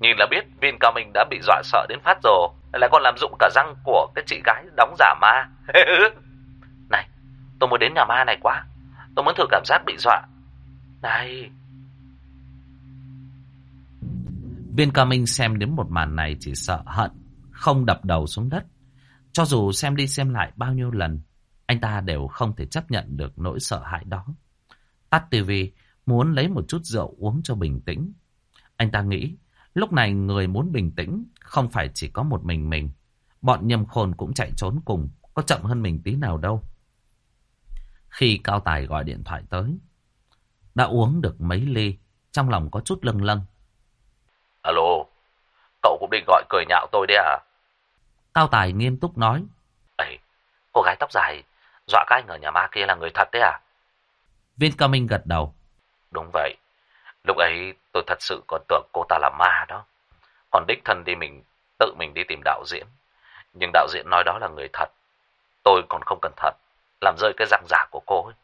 Nhìn là biết viên cao minh đã bị dọa sợ đến phát rồi. Lại còn làm dụng cả răng của cái chị gái đóng giả ma. <laughs> tôi muốn đến nhà ma này quá. Tôi muốn thử cảm giác bị dọa. Này... Viên Cao Minh xem đến một màn này chỉ sợ hận, không đập đầu xuống đất. Cho dù xem đi xem lại bao nhiêu lần, anh ta đều không thể chấp nhận được nỗi sợ hãi đó. Tắt tivi, muốn lấy một chút rượu uống cho bình tĩnh. Anh ta nghĩ, lúc này người muốn bình tĩnh không phải chỉ có một mình mình. Bọn nhầm khôn cũng chạy trốn cùng, có chậm hơn mình tí nào đâu. Khi Cao Tài gọi điện thoại tới, đã uống được mấy ly, trong lòng có chút lâng lâng. Alo, cậu cũng định gọi cười nhạo tôi đấy à? Cao Tài nghiêm túc nói. Ê, cô gái tóc dài, dọa anh ở nhà ma kia là người thật đấy à? Viên Cao Minh gật đầu. Đúng vậy, lúc ấy tôi thật sự còn tưởng cô ta là ma đó. Còn đích thân đi mình, tự mình đi tìm đạo diễn. Nhưng đạo diễn nói đó là người thật. Tôi còn không cẩn thận, làm rơi cái răng giả của cô ấy.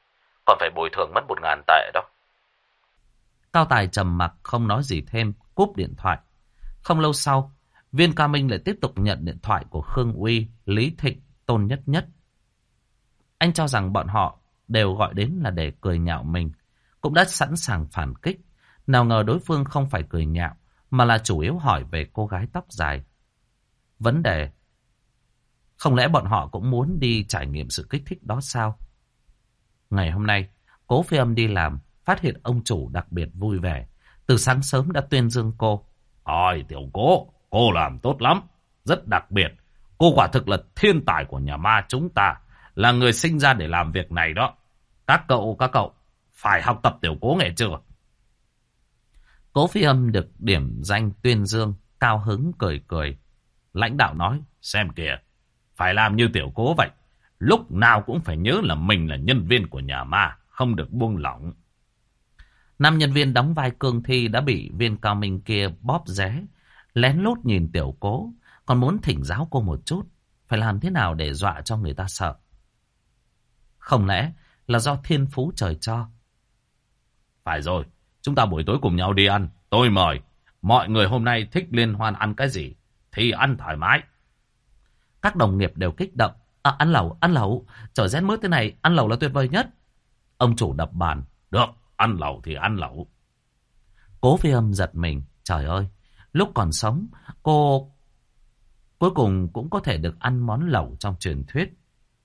Còn phải bồi thường mất một ngàn tệ đó. Cao Tài trầm mặc không nói gì thêm, cúp điện thoại. Không lâu sau, Viên Ca Minh lại tiếp tục nhận điện thoại của Khương Uy, Lý Thịnh, Tôn Nhất Nhất. Anh cho rằng bọn họ đều gọi đến là để cười nhạo mình, cũng đã sẵn sàng phản kích. Nào ngờ đối phương không phải cười nhạo, mà là chủ yếu hỏi về cô gái tóc dài. Vấn đề, không lẽ bọn họ cũng muốn đi trải nghiệm sự kích thích đó sao? Ngày hôm nay, cố phi âm đi làm, phát hiện ông chủ đặc biệt vui vẻ. Từ sáng sớm đã tuyên dương cô. Ôi tiểu cố, cô làm tốt lắm, rất đặc biệt. Cô quả thực là thiên tài của nhà ma chúng ta, là người sinh ra để làm việc này đó. Các cậu, các cậu, phải học tập tiểu cố nghệ chưa? Cố phi âm được điểm danh tuyên dương, cao hứng cười cười. Lãnh đạo nói, xem kìa, phải làm như tiểu cố vậy. Lúc nào cũng phải nhớ là mình là nhân viên của nhà ma, không được buông lỏng. Năm nhân viên đóng vai cương thi đã bị viên cao minh kia bóp ré, lén lút nhìn tiểu cố, còn muốn thỉnh giáo cô một chút, phải làm thế nào để dọa cho người ta sợ. Không lẽ là do thiên phú trời cho? Phải rồi, chúng ta buổi tối cùng nhau đi ăn, tôi mời. Mọi người hôm nay thích liên hoan ăn cái gì, thì ăn thoải mái. Các đồng nghiệp đều kích động. À, ăn lẩu, ăn lẩu, trời rét mướt thế này, ăn lẩu là tuyệt vời nhất. Ông chủ đập bàn. Được, ăn lẩu thì ăn lẩu. Cố phi âm giật mình. Trời ơi, lúc còn sống, cô cuối cùng cũng có thể được ăn món lẩu trong truyền thuyết.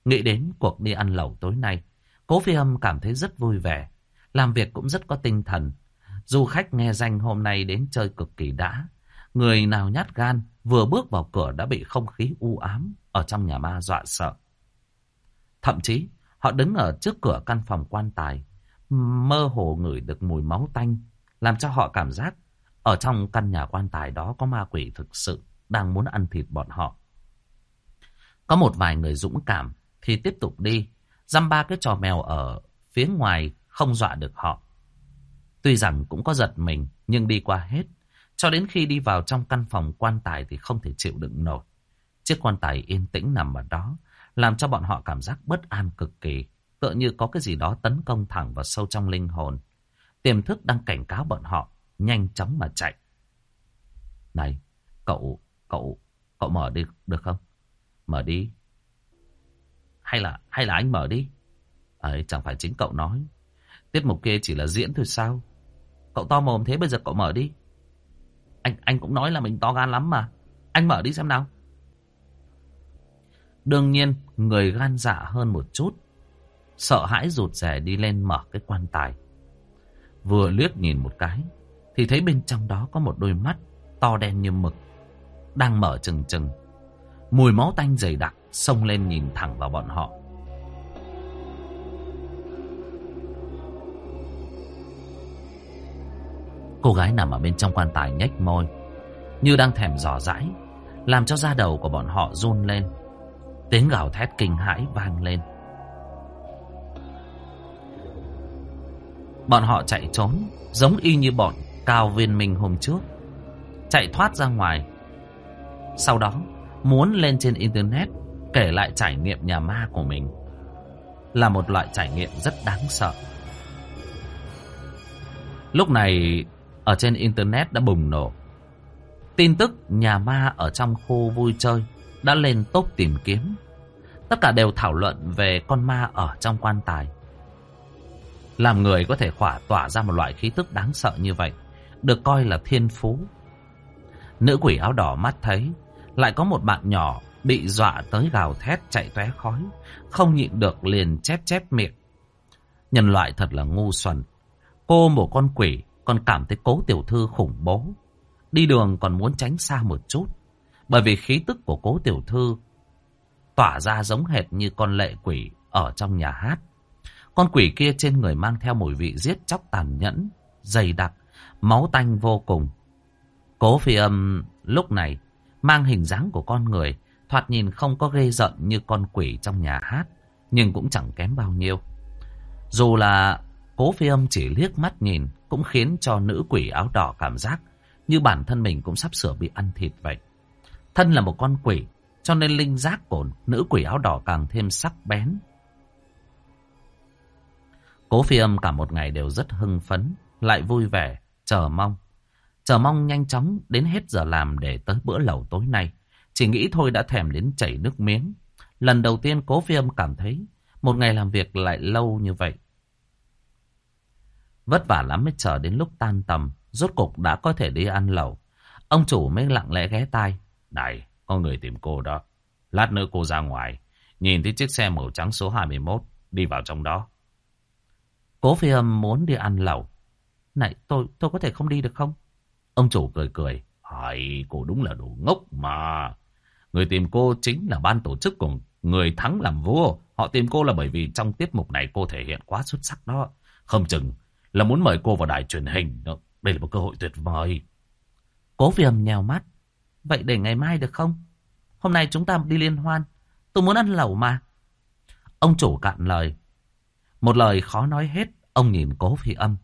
Nghĩ đến cuộc đi ăn lẩu tối nay, cố phi âm cảm thấy rất vui vẻ. Làm việc cũng rất có tinh thần. Du khách nghe danh hôm nay đến chơi cực kỳ đã. Người nào nhát gan, vừa bước vào cửa đã bị không khí u ám ở trong nhà ma dọa sợ. Thậm chí, họ đứng ở trước cửa căn phòng quan tài, mơ hồ ngửi được mùi máu tanh, làm cho họ cảm giác ở trong căn nhà quan tài đó có ma quỷ thực sự đang muốn ăn thịt bọn họ. Có một vài người dũng cảm thì tiếp tục đi, dăm ba cái trò mèo ở phía ngoài không dọa được họ. Tuy rằng cũng có giật mình, nhưng đi qua hết. Cho đến khi đi vào trong căn phòng quan tài thì không thể chịu đựng nổi. Chiếc quan tài yên tĩnh nằm ở đó, làm cho bọn họ cảm giác bất an cực kỳ. Tựa như có cái gì đó tấn công thẳng vào sâu trong linh hồn. Tiềm thức đang cảnh cáo bọn họ, nhanh chóng mà chạy. Này, cậu, cậu, cậu mở đi được không? Mở đi. Hay là, hay là anh mở đi? Ấy, chẳng phải chính cậu nói. Tiết mục kia chỉ là diễn thôi sao? Cậu to mồm thế bây giờ cậu mở đi. Anh anh cũng nói là mình to gan lắm mà. Anh mở đi xem nào. Đương nhiên, người gan dạ hơn một chút. Sợ hãi rụt rè đi lên mở cái quan tài. Vừa liếc nhìn một cái, thì thấy bên trong đó có một đôi mắt to đen như mực. Đang mở trừng trừng. Mùi máu tanh dày đặc xông lên nhìn thẳng vào bọn họ. Cô gái nằm ở bên trong quan tài nhếch môi, như đang thèm dò dãi, làm cho da đầu của bọn họ run lên. Tiếng gào thét kinh hãi vang lên. Bọn họ chạy trốn, giống y như bọn cao viên minh hôm trước. Chạy thoát ra ngoài. Sau đó, muốn lên trên Internet kể lại trải nghiệm nhà ma của mình. Là một loại trải nghiệm rất đáng sợ. Lúc này ở trên Internet đã bùng nổ. Tin tức nhà ma ở trong khu vui chơi đã lên top tìm kiếm. Tất cả đều thảo luận về con ma ở trong quan tài. Làm người có thể khỏa tỏa ra một loại khí tức đáng sợ như vậy, được coi là thiên phú. Nữ quỷ áo đỏ mắt thấy, lại có một bạn nhỏ bị dọa tới gào thét chạy tóe khói, không nhịn được liền chép chép miệng. Nhân loại thật là ngu xuẩn. Cô một con quỷ còn cảm thấy cố tiểu thư khủng bố. Đi đường còn muốn tránh xa một chút. Bởi vì khí tức của cố tiểu thư tỏa ra giống hệt như con lệ quỷ ở trong nhà hát. Con quỷ kia trên người mang theo mùi vị giết chóc tàn nhẫn, dày đặc, máu tanh vô cùng. Cố phi âm lúc này mang hình dáng của con người, thoạt nhìn không có ghê giận như con quỷ trong nhà hát, nhưng cũng chẳng kém bao nhiêu. Dù là cố phi âm chỉ liếc mắt nhìn, cũng khiến cho nữ quỷ áo đỏ cảm giác như bản thân mình cũng sắp sửa bị ăn thịt vậy. Thân là một con quỷ, cho nên linh giác của nữ quỷ áo đỏ càng thêm sắc bén. Cố phi âm cả một ngày đều rất hưng phấn, lại vui vẻ, chờ mong. Chờ mong nhanh chóng đến hết giờ làm để tới bữa lẩu tối nay. Chỉ nghĩ thôi đã thèm đến chảy nước miếng. Lần đầu tiên cố phi âm cảm thấy một ngày làm việc lại lâu như vậy. Vất vả lắm mới chờ đến lúc tan tầm, rốt cục đã có thể đi ăn lẩu. Ông chủ mới lặng lẽ ghé tai. Này, có người tìm cô đó. Lát nữa cô ra ngoài, nhìn thấy chiếc xe màu trắng số 21, đi vào trong đó. Cố phi âm muốn đi ăn lẩu. Này, tôi tôi có thể không đi được không? Ông chủ cười cười. Hỏi, cô đúng là đồ ngốc mà. Người tìm cô chính là ban tổ chức của người thắng làm vua. Họ tìm cô là bởi vì trong tiết mục này cô thể hiện quá xuất sắc đó. Không chừng là muốn mời cô vào đài truyền hình. Đây là một cơ hội tuyệt vời. Cố phi âm nhèo mắt. Vậy để ngày mai được không? Hôm nay chúng ta đi liên hoan. Tôi muốn ăn lẩu mà. Ông chủ cạn lời. Một lời khó nói hết. Ông nhìn cố phi âm.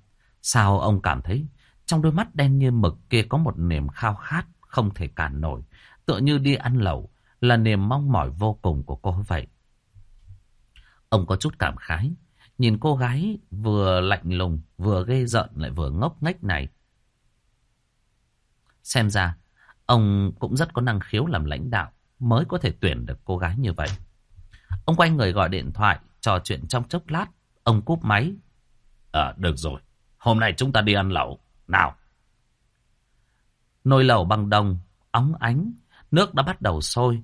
Sao ông cảm thấy trong đôi mắt đen như mực kia có một niềm khao khát không thể cản nổi. Tựa như đi ăn lẩu là niềm mong mỏi vô cùng của cô vậy. Ông có chút cảm khái. Nhìn cô gái vừa lạnh lùng, vừa ghê giận lại vừa ngốc nghếch này. Xem ra, ông cũng rất có năng khiếu làm lãnh đạo mới có thể tuyển được cô gái như vậy. Ông quay người gọi điện thoại, trò chuyện trong chốc lát. Ông cúp máy. À, được rồi. Hôm nay chúng ta đi ăn lẩu. Nào. Nồi lẩu bằng đồng, óng ánh. Nước đã bắt đầu sôi.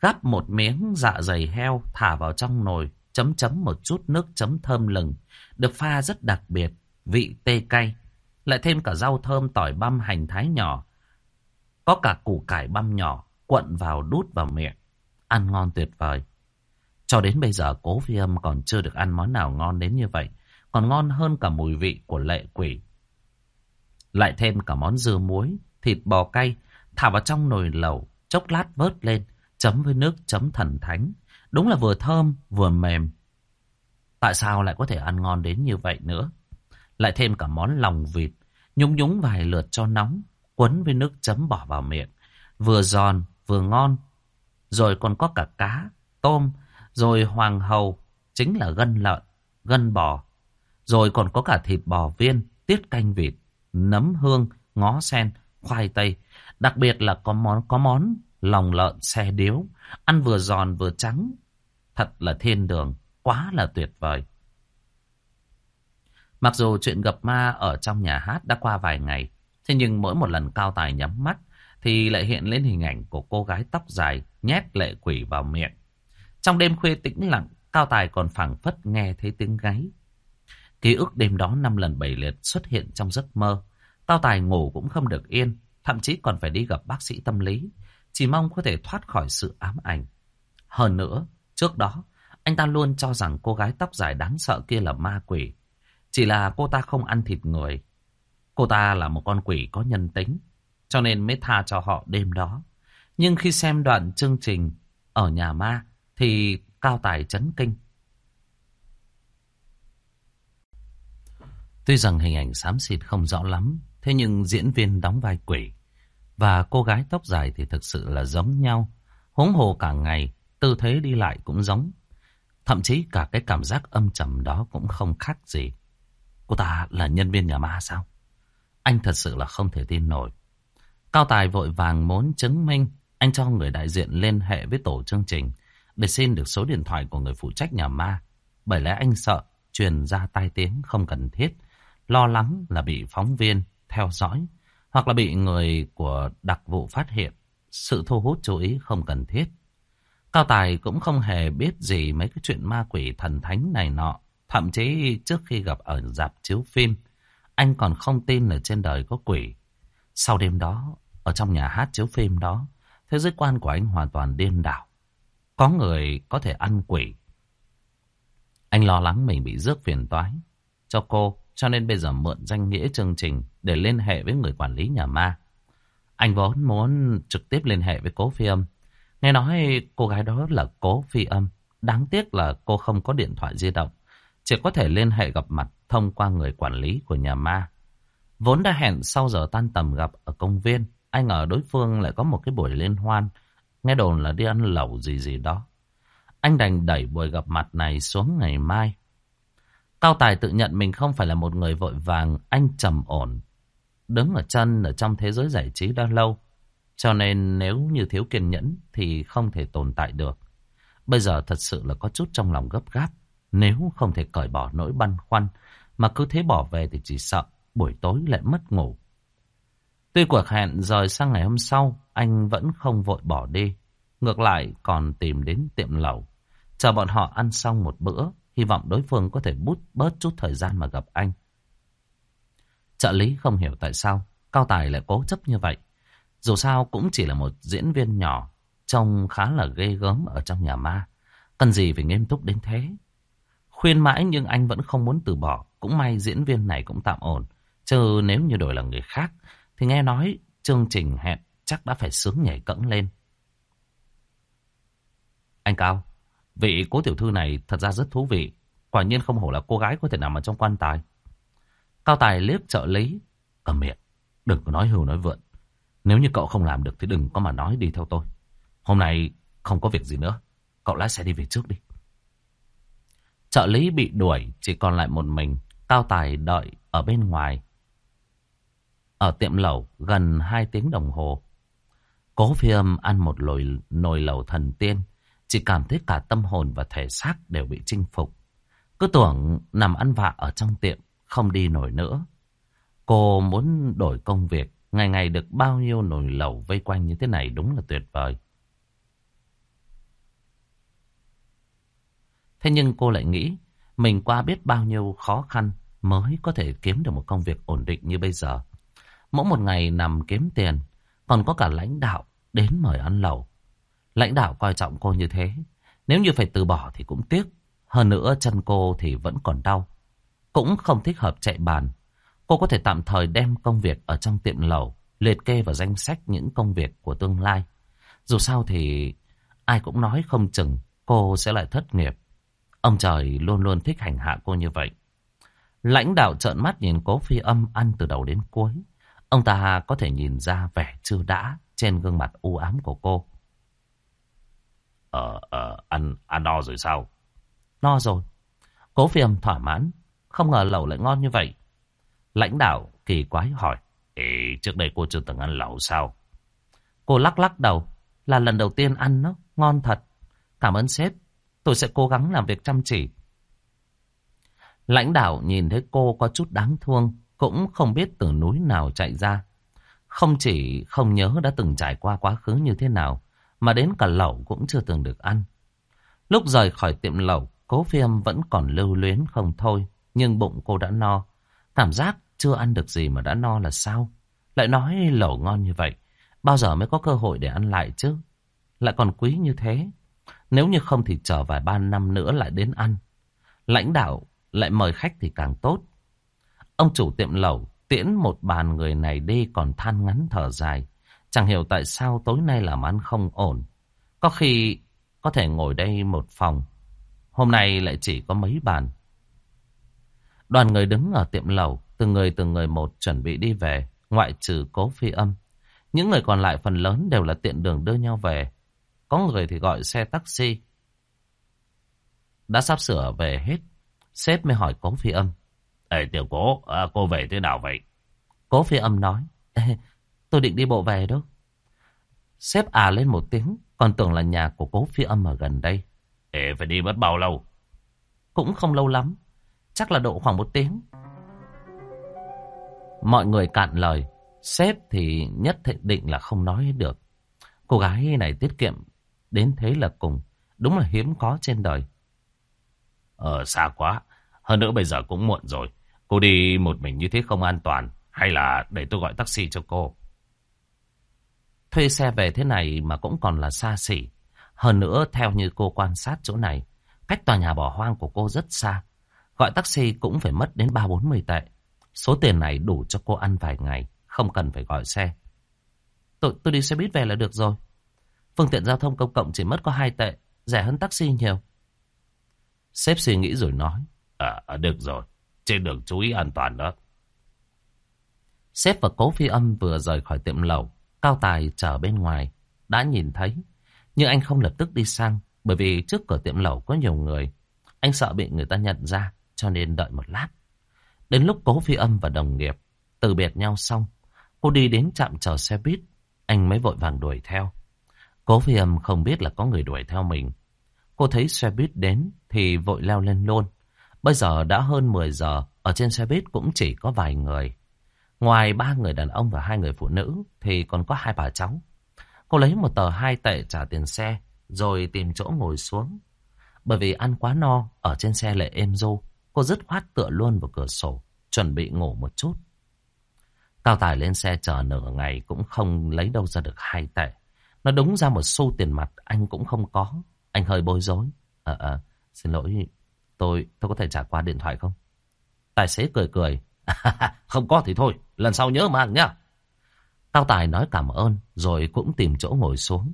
Gắp một miếng dạ dày heo thả vào trong nồi. Chấm chấm một chút nước chấm thơm lừng. Được pha rất đặc biệt. Vị tê cay. Lại thêm cả rau thơm tỏi băm hành thái nhỏ. Có cả củ cải băm nhỏ. Quận vào đút vào miệng. Ăn ngon tuyệt vời. Cho đến bây giờ cố phi âm còn chưa được ăn món nào ngon đến như vậy. Còn ngon hơn cả mùi vị của lệ quỷ. Lại thêm cả món dưa muối, thịt bò cay, thả vào trong nồi lẩu, chốc lát vớt lên, chấm với nước chấm thần thánh. Đúng là vừa thơm, vừa mềm. Tại sao lại có thể ăn ngon đến như vậy nữa? Lại thêm cả món lòng vịt, nhúng nhúng vài lượt cho nóng, quấn với nước chấm bỏ vào miệng. Vừa giòn, vừa ngon. Rồi còn có cả cá, tôm, rồi hoàng hầu, chính là gân lợn, gân bò. Rồi còn có cả thịt bò viên, tiết canh vịt, nấm hương, ngó sen, khoai tây. Đặc biệt là có món có món lòng lợn xe điếu, ăn vừa giòn vừa trắng. Thật là thiên đường, quá là tuyệt vời. Mặc dù chuyện gặp ma ở trong nhà hát đã qua vài ngày, thế nhưng mỗi một lần cao tài nhắm mắt thì lại hiện lên hình ảnh của cô gái tóc dài nhét lệ quỷ vào miệng. Trong đêm khuya tĩnh lặng, cao tài còn phảng phất nghe thấy tiếng gáy. Ký ức đêm đó năm lần bảy lượt xuất hiện trong giấc mơ. Cao tài ngủ cũng không được yên, thậm chí còn phải đi gặp bác sĩ tâm lý, chỉ mong có thể thoát khỏi sự ám ảnh. Hơn nữa, trước đó, anh ta luôn cho rằng cô gái tóc dài đáng sợ kia là ma quỷ. Chỉ là cô ta không ăn thịt người. Cô ta là một con quỷ có nhân tính, cho nên mới tha cho họ đêm đó. Nhưng khi xem đoạn chương trình ở nhà ma, thì cao tài chấn kinh. Tuy rằng hình ảnh xám xịt không rõ lắm, thế nhưng diễn viên đóng vai quỷ và cô gái tóc dài thì thực sự là giống nhau. Huống hồ cả ngày, tư thế đi lại cũng giống. Thậm chí cả cái cảm giác âm trầm đó cũng không khác gì. Cô ta là nhân viên nhà ma sao? Anh thật sự là không thể tin nổi. Cao Tài vội vàng muốn chứng minh. Anh cho người đại diện liên hệ với tổ chương trình để xin được số điện thoại của người phụ trách nhà ma. Bởi lẽ anh sợ truyền ra tai tiếng không cần thiết. Lo lắng là bị phóng viên theo dõi hoặc là bị người của đặc vụ phát hiện. Sự thu hút chú ý không cần thiết. Cao Tài cũng không hề biết gì mấy cái chuyện ma quỷ thần thánh này nọ. Thậm chí trước khi gặp ở dạp chiếu phim, anh còn không tin là trên đời có quỷ. Sau đêm đó, ở trong nhà hát chiếu phim đó, thế giới quan của anh hoàn toàn điên đảo. Có người có thể ăn quỷ. Anh lo lắng mình bị rước phiền toái cho cô, cho nên bây giờ mượn danh nghĩa chương trình để liên hệ với người quản lý nhà ma. Anh vốn muốn trực tiếp liên hệ với cố phi âm. Nghe nói cô gái đó là cố phi âm. Đáng tiếc là cô không có điện thoại di động. Chỉ có thể liên hệ gặp mặt thông qua người quản lý của nhà ma. Vốn đã hẹn sau giờ tan tầm gặp ở công viên. Anh ngờ đối phương lại có một cái buổi liên hoan. Nghe đồn là đi ăn lẩu gì gì đó. Anh đành đẩy buổi gặp mặt này xuống ngày mai. Cao Tài tự nhận mình không phải là một người vội vàng. Anh trầm ổn. Đứng ở chân ở trong thế giới giải trí đã lâu. Cho nên nếu như thiếu kiên nhẫn thì không thể tồn tại được. Bây giờ thật sự là có chút trong lòng gấp gáp. Nếu không thể cởi bỏ nỗi băn khoăn mà cứ thế bỏ về thì chỉ sợ buổi tối lại mất ngủ. Tuy cuộc hẹn rời sang ngày hôm sau, anh vẫn không vội bỏ đi. Ngược lại còn tìm đến tiệm lẩu. Chờ bọn họ ăn xong một bữa, hy vọng đối phương có thể bút bớt chút thời gian mà gặp anh. Trợ lý không hiểu tại sao Cao Tài lại cố chấp như vậy. Dù sao cũng chỉ là một diễn viên nhỏ, trông khá là ghê gớm ở trong nhà ma. Cần gì phải nghiêm túc đến thế? Khuyên mãi nhưng anh vẫn không muốn từ bỏ. Cũng may diễn viên này cũng tạm ổn. Chứ nếu như đổi là người khác, thì nghe nói chương trình hẹn chắc đã phải sướng nhảy cẫng lên. Anh Cao, vị cố tiểu thư này thật ra rất thú vị. Quả nhiên không hổ là cô gái có thể nằm ở trong quan tài. Cao Tài liếc trợ lý. Cầm miệng, đừng có nói hưu nói vượn. Nếu như cậu không làm được thì đừng có mà nói đi theo tôi. Hôm nay không có việc gì nữa. Cậu lái xe đi về trước đi. Trợ lý bị đuổi, chỉ còn lại một mình. Cao Tài đợi ở bên ngoài. Ở tiệm lẩu gần 2 tiếng đồng hồ. Cố phi âm ăn một lồi, nồi lẩu thần tiên. Chỉ cảm thấy cả tâm hồn và thể xác đều bị chinh phục. Cứ tưởng nằm ăn vạ ở trong tiệm, không đi nổi nữa. Cô muốn đổi công việc, ngày ngày được bao nhiêu nồi lẩu vây quanh như thế này đúng là tuyệt vời. Thế nhưng cô lại nghĩ mình qua biết bao nhiêu khó khăn mới có thể kiếm được một công việc ổn định như bây giờ. Mỗi một ngày nằm kiếm tiền, còn có cả lãnh đạo đến mời ăn lẩu. Lãnh đạo coi trọng cô như thế, nếu như phải từ bỏ thì cũng tiếc. Hơn nữa chân cô thì vẫn còn đau. Cũng không thích hợp chạy bàn. Cô có thể tạm thời đem công việc ở trong tiệm lẩu liệt kê vào danh sách những công việc của tương lai. Dù sao thì ai cũng nói không chừng cô sẽ lại thất nghiệp. Ông trời luôn luôn thích hành hạ cô như vậy. Lãnh đạo trợn mắt nhìn cố phi âm ăn từ đầu đến cuối. Ông ta có thể nhìn ra vẻ chưa đã trên gương mặt u ám của cô. Ờ, ờ, ăn, ăn no rồi sao? No rồi. Cố phi âm thỏa mãn. Không ngờ lẩu lại ngon như vậy. Lãnh đạo kỳ quái hỏi. Ê, trước đây cô chưa từng ăn lẩu sao? Cô lắc lắc đầu. Là lần đầu tiên ăn nó. Ngon thật. Cảm ơn sếp. Tôi sẽ cố gắng làm việc chăm chỉ. Lãnh đạo nhìn thấy cô có chút đáng thương, cũng không biết từ núi nào chạy ra. Không chỉ không nhớ đã từng trải qua quá khứ như thế nào, mà đến cả lẩu cũng chưa từng được ăn. Lúc rời khỏi tiệm lẩu, cố phiêm vẫn còn lưu luyến không thôi, nhưng bụng cô đã no. Cảm giác chưa ăn được gì mà đã no là sao? Lại nói lẩu ngon như vậy, bao giờ mới có cơ hội để ăn lại chứ? Lại còn quý như thế. Nếu như không thì chờ vài ba năm nữa lại đến ăn. Lãnh đạo lại mời khách thì càng tốt. Ông chủ tiệm lẩu tiễn một bàn người này đi còn than ngắn thở dài. Chẳng hiểu tại sao tối nay làm ăn không ổn. Có khi có thể ngồi đây một phòng. Hôm nay lại chỉ có mấy bàn. Đoàn người đứng ở tiệm lẩu, từng người từng người một chuẩn bị đi về, ngoại trừ cố phi âm. Những người còn lại phần lớn đều là tiện đường đưa nhau về. Có người thì gọi xe taxi. Đã sắp sửa về hết. Sếp mới hỏi cố phi âm. Ê tiểu cố, à, cô về thế nào vậy? Cố phi âm nói. Ê, tôi định đi bộ về đó. Sếp à lên một tiếng. Còn tưởng là nhà của cố phi âm ở gần đây. Ê, phải đi mất bao lâu? Cũng không lâu lắm. Chắc là độ khoảng một tiếng. Mọi người cạn lời. Sếp thì nhất định là không nói được. Cô gái này tiết kiệm đến thế là cùng. Đúng là hiếm có trên đời. Ờ, xa quá. Hơn nữa bây giờ cũng muộn rồi. Cô đi một mình như thế không an toàn. Hay là để tôi gọi taxi cho cô? Thuê xe về thế này mà cũng còn là xa xỉ. Hơn nữa, theo như cô quan sát chỗ này, cách tòa nhà bỏ hoang của cô rất xa. Gọi taxi cũng phải mất đến ba bốn mươi tệ. Số tiền này đủ cho cô ăn vài ngày, không cần phải gọi xe. Tôi, tôi đi xe buýt về là được rồi. Phương tiện giao thông công cộng chỉ mất có hai tệ, rẻ hơn taxi nhiều. Sếp suy nghĩ rồi nói. À, à, được rồi, trên đường chú ý an toàn đó. Sếp và cố phi âm vừa rời khỏi tiệm lẩu, Cao Tài chờ bên ngoài, đã nhìn thấy. Nhưng anh không lập tức đi sang, bởi vì trước cửa tiệm lẩu có nhiều người. Anh sợ bị người ta nhận ra, cho nên đợi một lát. Đến lúc cố phi âm và đồng nghiệp từ biệt nhau xong, cô đi đến trạm chờ xe buýt, anh mới vội vàng đuổi theo. Cố phi âm không biết là có người đuổi theo mình. Cô thấy xe buýt đến thì vội leo lên luôn. Bây giờ đã hơn 10 giờ, ở trên xe buýt cũng chỉ có vài người. Ngoài ba người đàn ông và hai người phụ nữ thì còn có hai bà cháu. Cô lấy một tờ hai tệ trả tiền xe rồi tìm chỗ ngồi xuống. Bởi vì ăn quá no ở trên xe lại êm du, cô dứt khoát tựa luôn vào cửa sổ, chuẩn bị ngủ một chút. Cao Tài lên xe chờ nửa ngày cũng không lấy đâu ra được hai tệ. Nó đúng ra một xu tiền mặt anh cũng không có. Anh hơi bối rối. Ờ à, à, xin lỗi, tôi tôi có thể trả qua điện thoại không? Tài xế cười cười. <laughs> không có thì thôi, lần sau nhớ mang nhá. Cao Tài nói cảm ơn, rồi cũng tìm chỗ ngồi xuống.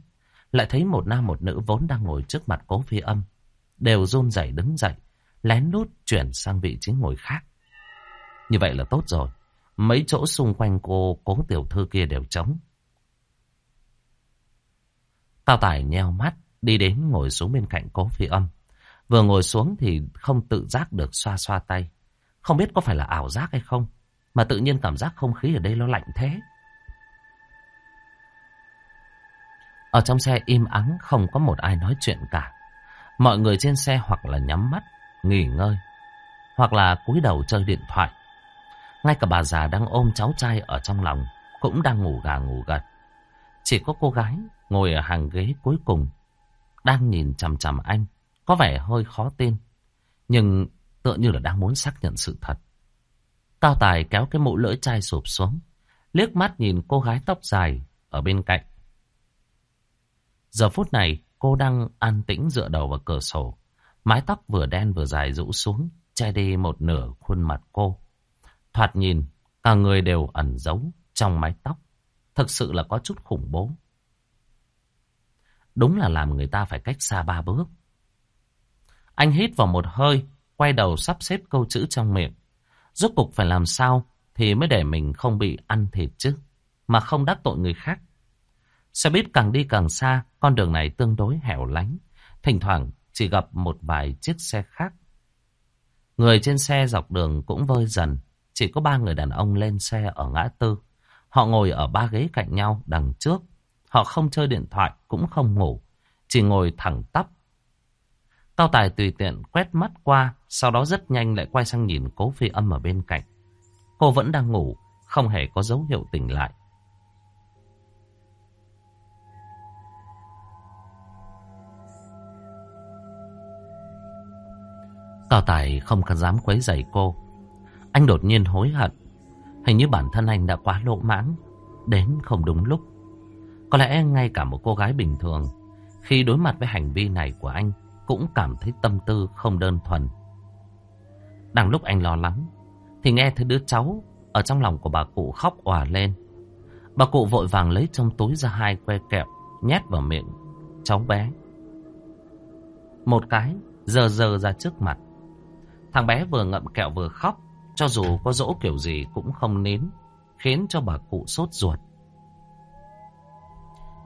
Lại thấy một nam một nữ vốn đang ngồi trước mặt cố phi âm. Đều run rẩy đứng dậy, lén lút chuyển sang vị trí ngồi khác. Như vậy là tốt rồi. Mấy chỗ xung quanh cô cố tiểu thư kia đều trống. Cao Tài nheo mắt, đi đến ngồi xuống bên cạnh cố phi âm. Vừa ngồi xuống thì không tự giác được xoa xoa tay. Không biết có phải là ảo giác hay không, mà tự nhiên cảm giác không khí ở đây nó lạnh thế. Ở trong xe im ắng không có một ai nói chuyện cả. Mọi người trên xe hoặc là nhắm mắt, nghỉ ngơi, hoặc là cúi đầu chơi điện thoại. Ngay cả bà già đang ôm cháu trai ở trong lòng cũng đang ngủ gà ngủ gật. Chỉ có cô gái ngồi ở hàng ghế cuối cùng đang nhìn chằm chằm anh, có vẻ hơi khó tin, nhưng tựa như là đang muốn xác nhận sự thật. Cao Tài kéo cái mũ lưỡi chai sụp xuống, liếc mắt nhìn cô gái tóc dài ở bên cạnh. Giờ phút này, cô đang an tĩnh dựa đầu vào cửa sổ, mái tóc vừa đen vừa dài rũ xuống, che đi một nửa khuôn mặt cô. Thoạt nhìn, cả người đều ẩn giấu trong mái tóc. Thực sự là có chút khủng bố. Đúng là làm người ta phải cách xa ba bước. Anh hít vào một hơi, quay đầu sắp xếp câu chữ trong miệng. Rốt cục phải làm sao thì mới để mình không bị ăn thịt chứ, mà không đắc tội người khác. Xe buýt càng đi càng xa, con đường này tương đối hẻo lánh. Thỉnh thoảng chỉ gặp một vài chiếc xe khác. Người trên xe dọc đường cũng vơi dần. Chỉ có ba người đàn ông lên xe ở ngã tư. Họ ngồi ở ba ghế cạnh nhau đằng trước. Họ không chơi điện thoại, cũng không ngủ. Chỉ ngồi thẳng tắp. Cao Tài tùy tiện quét mắt qua, sau đó rất nhanh lại quay sang nhìn cố phi âm ở bên cạnh. Cô vẫn đang ngủ, không hề có dấu hiệu tỉnh lại. Cao Tài không dám quấy rầy cô. Anh đột nhiên hối hận. Hình như bản thân anh đã quá lộ mãng, đến không đúng lúc. Có lẽ ngay cả một cô gái bình thường, khi đối mặt với hành vi này của anh, cũng cảm thấy tâm tư không đơn thuần. Đang lúc anh lo lắng, thì nghe thấy đứa cháu ở trong lòng của bà cụ khóc òa lên. Bà cụ vội vàng lấy trong túi ra hai que kẹo, nhét vào miệng cháu bé. Một cái, giờ giờ ra trước mặt. Thằng bé vừa ngậm kẹo vừa khóc, cho dù có dỗ kiểu gì cũng không nín, khiến cho bà cụ sốt ruột.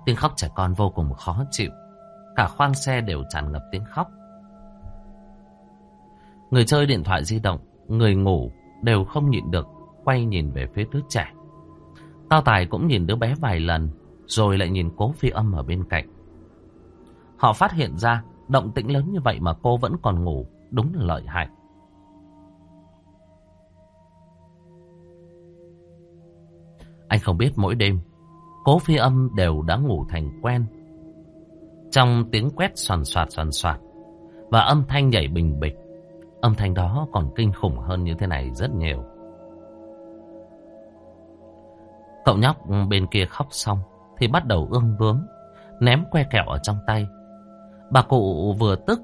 Tiếng khóc trẻ con vô cùng khó chịu, cả khoang xe đều tràn ngập tiếng khóc. Người chơi điện thoại di động, người ngủ đều không nhịn được, quay nhìn về phía đứa trẻ. Cao Tài cũng nhìn đứa bé vài lần, rồi lại nhìn cố phi âm ở bên cạnh. Họ phát hiện ra, động tĩnh lớn như vậy mà cô vẫn còn ngủ, đúng là lợi hại. Anh không biết mỗi đêm, cố phi âm đều đã ngủ thành quen. Trong tiếng quét soàn soạt soàn soạt, và âm thanh nhảy bình bịch, âm thanh đó còn kinh khủng hơn như thế này rất nhiều. Cậu nhóc bên kia khóc xong thì bắt đầu ương bướng, ném que kẹo ở trong tay. Bà cụ vừa tức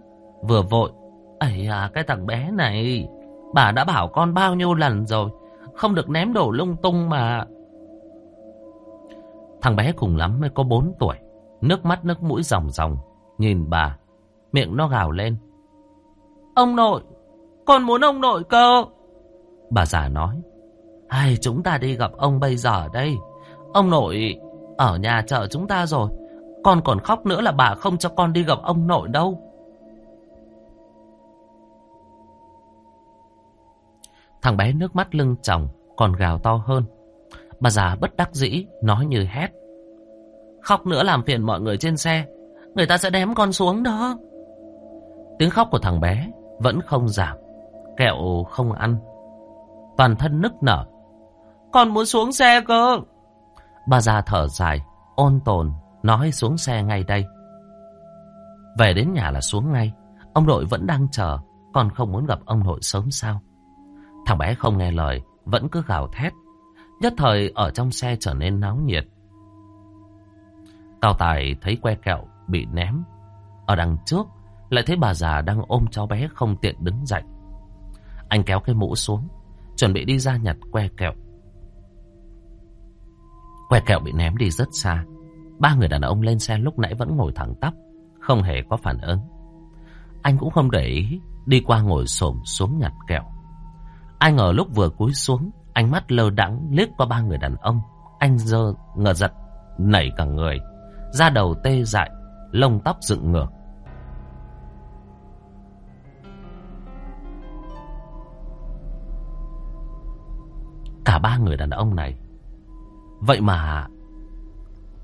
vừa vội. Ây à cái thằng bé này, bà đã bảo con bao nhiêu lần rồi, không được ném đổ lung tung mà. Thằng bé cùng lắm mới có 4 tuổi, nước mắt nước mũi ròng ròng, nhìn bà, miệng nó gào lên. Ông nội, con muốn ông nội cơ. Bà già nói, Ai chúng ta đi gặp ông bây giờ đây. Ông nội ở nhà chờ chúng ta rồi. Con còn khóc nữa là bà không cho con đi gặp ông nội đâu. Thằng bé nước mắt lưng tròng còn gào to hơn. Bà già bất đắc dĩ nói như hét. Khóc nữa làm phiền mọi người trên xe. Người ta sẽ đếm con xuống đó. Tiếng khóc của thằng bé vẫn không giảm. Kẹo không ăn. Toàn thân nức nở con muốn xuống xe cơ. Bà già thở dài, ôn tồn, nói xuống xe ngay đây. Về đến nhà là xuống ngay. Ông nội vẫn đang chờ, con không muốn gặp ông nội sớm sao. Thằng bé không nghe lời, vẫn cứ gào thét. Nhất thời ở trong xe trở nên náo nhiệt. Cao Tài thấy que kẹo bị ném. Ở đằng trước, lại thấy bà già đang ôm cháu bé không tiện đứng dậy. Anh kéo cái mũ xuống, chuẩn bị đi ra nhặt que kẹo. Que kẹo bị ném đi rất xa. Ba người đàn ông lên xe lúc nãy vẫn ngồi thẳng tắp, không hề có phản ứng. Anh cũng không để ý, đi qua ngồi xổm xuống nhặt kẹo. Anh ngờ lúc vừa cúi xuống, ánh mắt lơ đãng liếc qua ba người đàn ông. Anh dơ ngờ giật, nảy cả người, da đầu tê dại, lông tóc dựng ngược. Cả ba người đàn ông này Vậy mà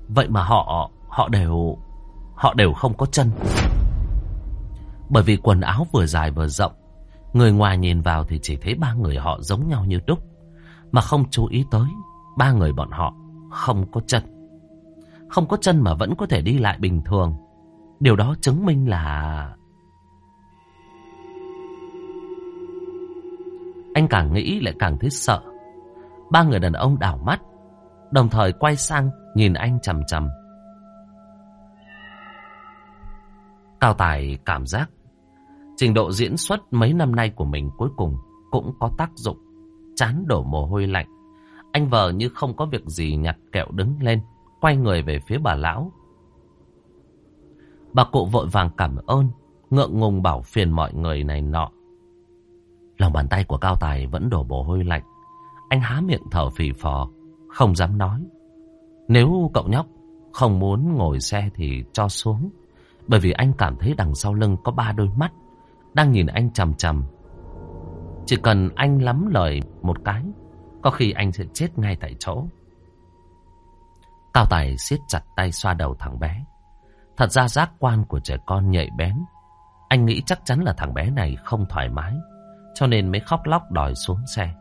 Vậy mà họ Họ đều Họ đều không có chân Bởi vì quần áo vừa dài vừa rộng Người ngoài nhìn vào thì chỉ thấy ba người họ giống nhau như đúc mà không chú ý tới, Ba người bọn họ không có chân Không có chân mà vẫn có thể đi lại bình thường Điều đó chứng minh là Anh càng nghĩ lại càng thấy sợ Ba người đàn ông đảo mắt, Đồng thời quay sang nhìn anh chầm chầm. Cao Tài cảm giác trình độ diễn xuất mấy năm nay của mình cuối cùng cũng có tác dụng. Chán đổ mồ hôi lạnh. Anh vờ như không có việc gì nhặt kẹo đứng lên, quay người về phía bà lão. Bà cụ vội vàng cảm ơn, ngượng ngùng bảo phiền mọi người này nọ. Lòng bàn tay của Cao Tài vẫn đổ mồ hôi lạnh. Anh há miệng thở phì phò, không dám nói. Nếu cậu nhóc không muốn ngồi xe thì cho xuống. Bởi vì anh cảm thấy đằng sau lưng có ba đôi mắt đang nhìn anh chằm chằm. Chỉ cần anh lắm lời một cái, có khi anh sẽ chết ngay tại chỗ. Cao Tài siết chặt tay xoa đầu thằng bé. Thật ra giác quan của trẻ con nhạy bén. Anh nghĩ chắc chắn là thằng bé này không thoải mái, cho nên mới khóc lóc đòi xuống xe.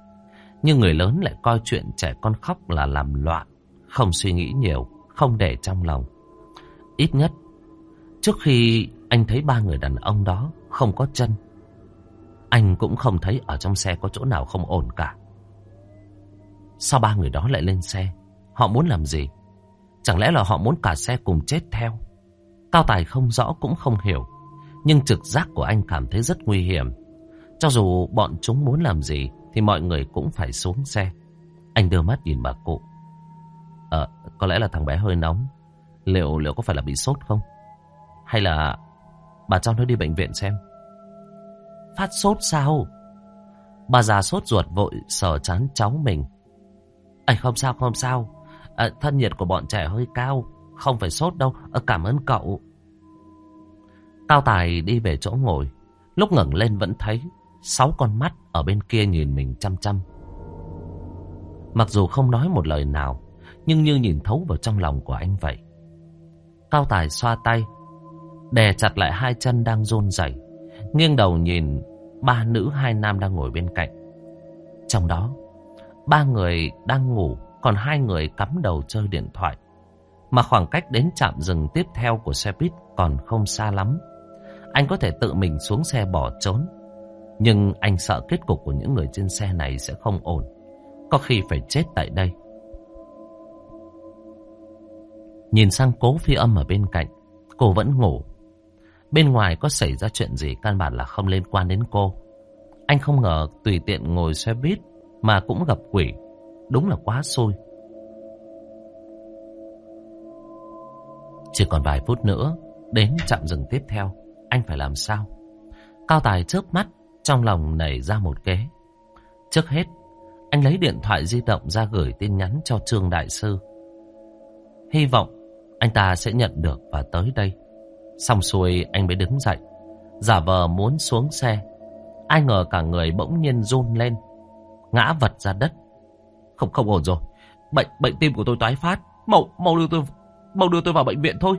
Nhưng người lớn lại coi chuyện trẻ con khóc là làm loạn, không suy nghĩ nhiều, không để trong lòng. Ít nhất, trước khi anh thấy ba người đàn ông đó không có chân, anh cũng không thấy ở trong xe có chỗ nào không ổn cả. Sao ba người đó lại lên xe? Họ muốn làm gì? Chẳng lẽ là họ muốn cả xe cùng chết theo? Cao Tài không rõ cũng không hiểu. Nhưng trực giác của anh cảm thấy rất nguy hiểm. Cho dù bọn chúng muốn làm gì thì mọi người cũng phải xuống xe. Anh đưa mắt nhìn bà cụ. Ờ, có lẽ là thằng bé hơi nóng. Liệu liệu có phải là bị sốt không? Hay là bà cho nó đi bệnh viện xem? Phát sốt sao? Bà già sốt ruột vội sờ chán cháu mình. Anh không sao không sao. À, thân nhiệt của bọn trẻ hơi cao. Không phải sốt đâu. À, cảm ơn cậu. Cao Tài đi về chỗ ngồi. Lúc ngẩng lên vẫn thấy sáu con mắt ở bên kia nhìn mình chăm chăm. Mặc dù không nói một lời nào, nhưng như nhìn thấu vào trong lòng của anh vậy. Cao Tài xoa tay, đè chặt lại hai chân đang run rẩy, nghiêng đầu nhìn ba nữ hai nam đang ngồi bên cạnh. Trong đó, ba người đang ngủ, còn hai người cắm đầu chơi điện thoại. Mà khoảng cách đến trạm dừng tiếp theo của xe buýt còn không xa lắm. Anh có thể tự mình xuống xe bỏ trốn. Nhưng anh sợ kết cục của những người trên xe này sẽ không ổn. Có khi phải chết tại đây. Nhìn sang cố phi âm ở bên cạnh. Cô vẫn ngủ. Bên ngoài có xảy ra chuyện gì căn bản là không liên quan đến cô. Anh không ngờ tùy tiện ngồi xe buýt mà cũng gặp quỷ. Đúng là quá xui. Chỉ còn vài phút nữa đến chạm dừng tiếp theo. Anh phải làm sao? Cao Tài chớp mắt trong lòng nảy ra một kế. Trước hết, anh lấy điện thoại di động ra gửi tin nhắn cho Trương Đại Sư. Hy vọng anh ta sẽ nhận được và tới đây. Xong xuôi anh mới đứng dậy, giả vờ muốn xuống xe. Ai ngờ cả người bỗng nhiên run lên, ngã vật ra đất. Không không ổn rồi, bệnh bệnh tim của tôi tái phát, mau mau đưa tôi mau đưa tôi vào bệnh viện thôi.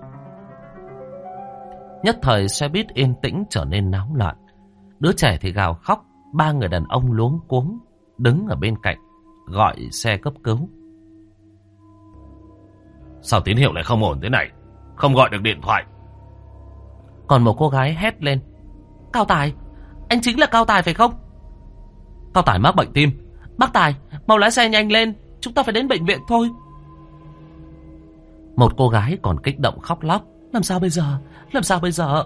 Nhất thời xe buýt yên tĩnh trở nên náo loạn. Đứa trẻ thì gào khóc, ba người đàn ông luống cuống đứng ở bên cạnh gọi xe cấp cứu. Sao tín hiệu lại không ổn thế này? Không gọi được điện thoại. Còn một cô gái hét lên. Cao Tài, anh chính là Cao Tài phải không? Cao Tài mắc bệnh tim. Bác Tài, mau lái xe nhanh lên, chúng ta phải đến bệnh viện thôi. Một cô gái còn kích động khóc lóc. Làm sao bây giờ? Làm sao bây giờ?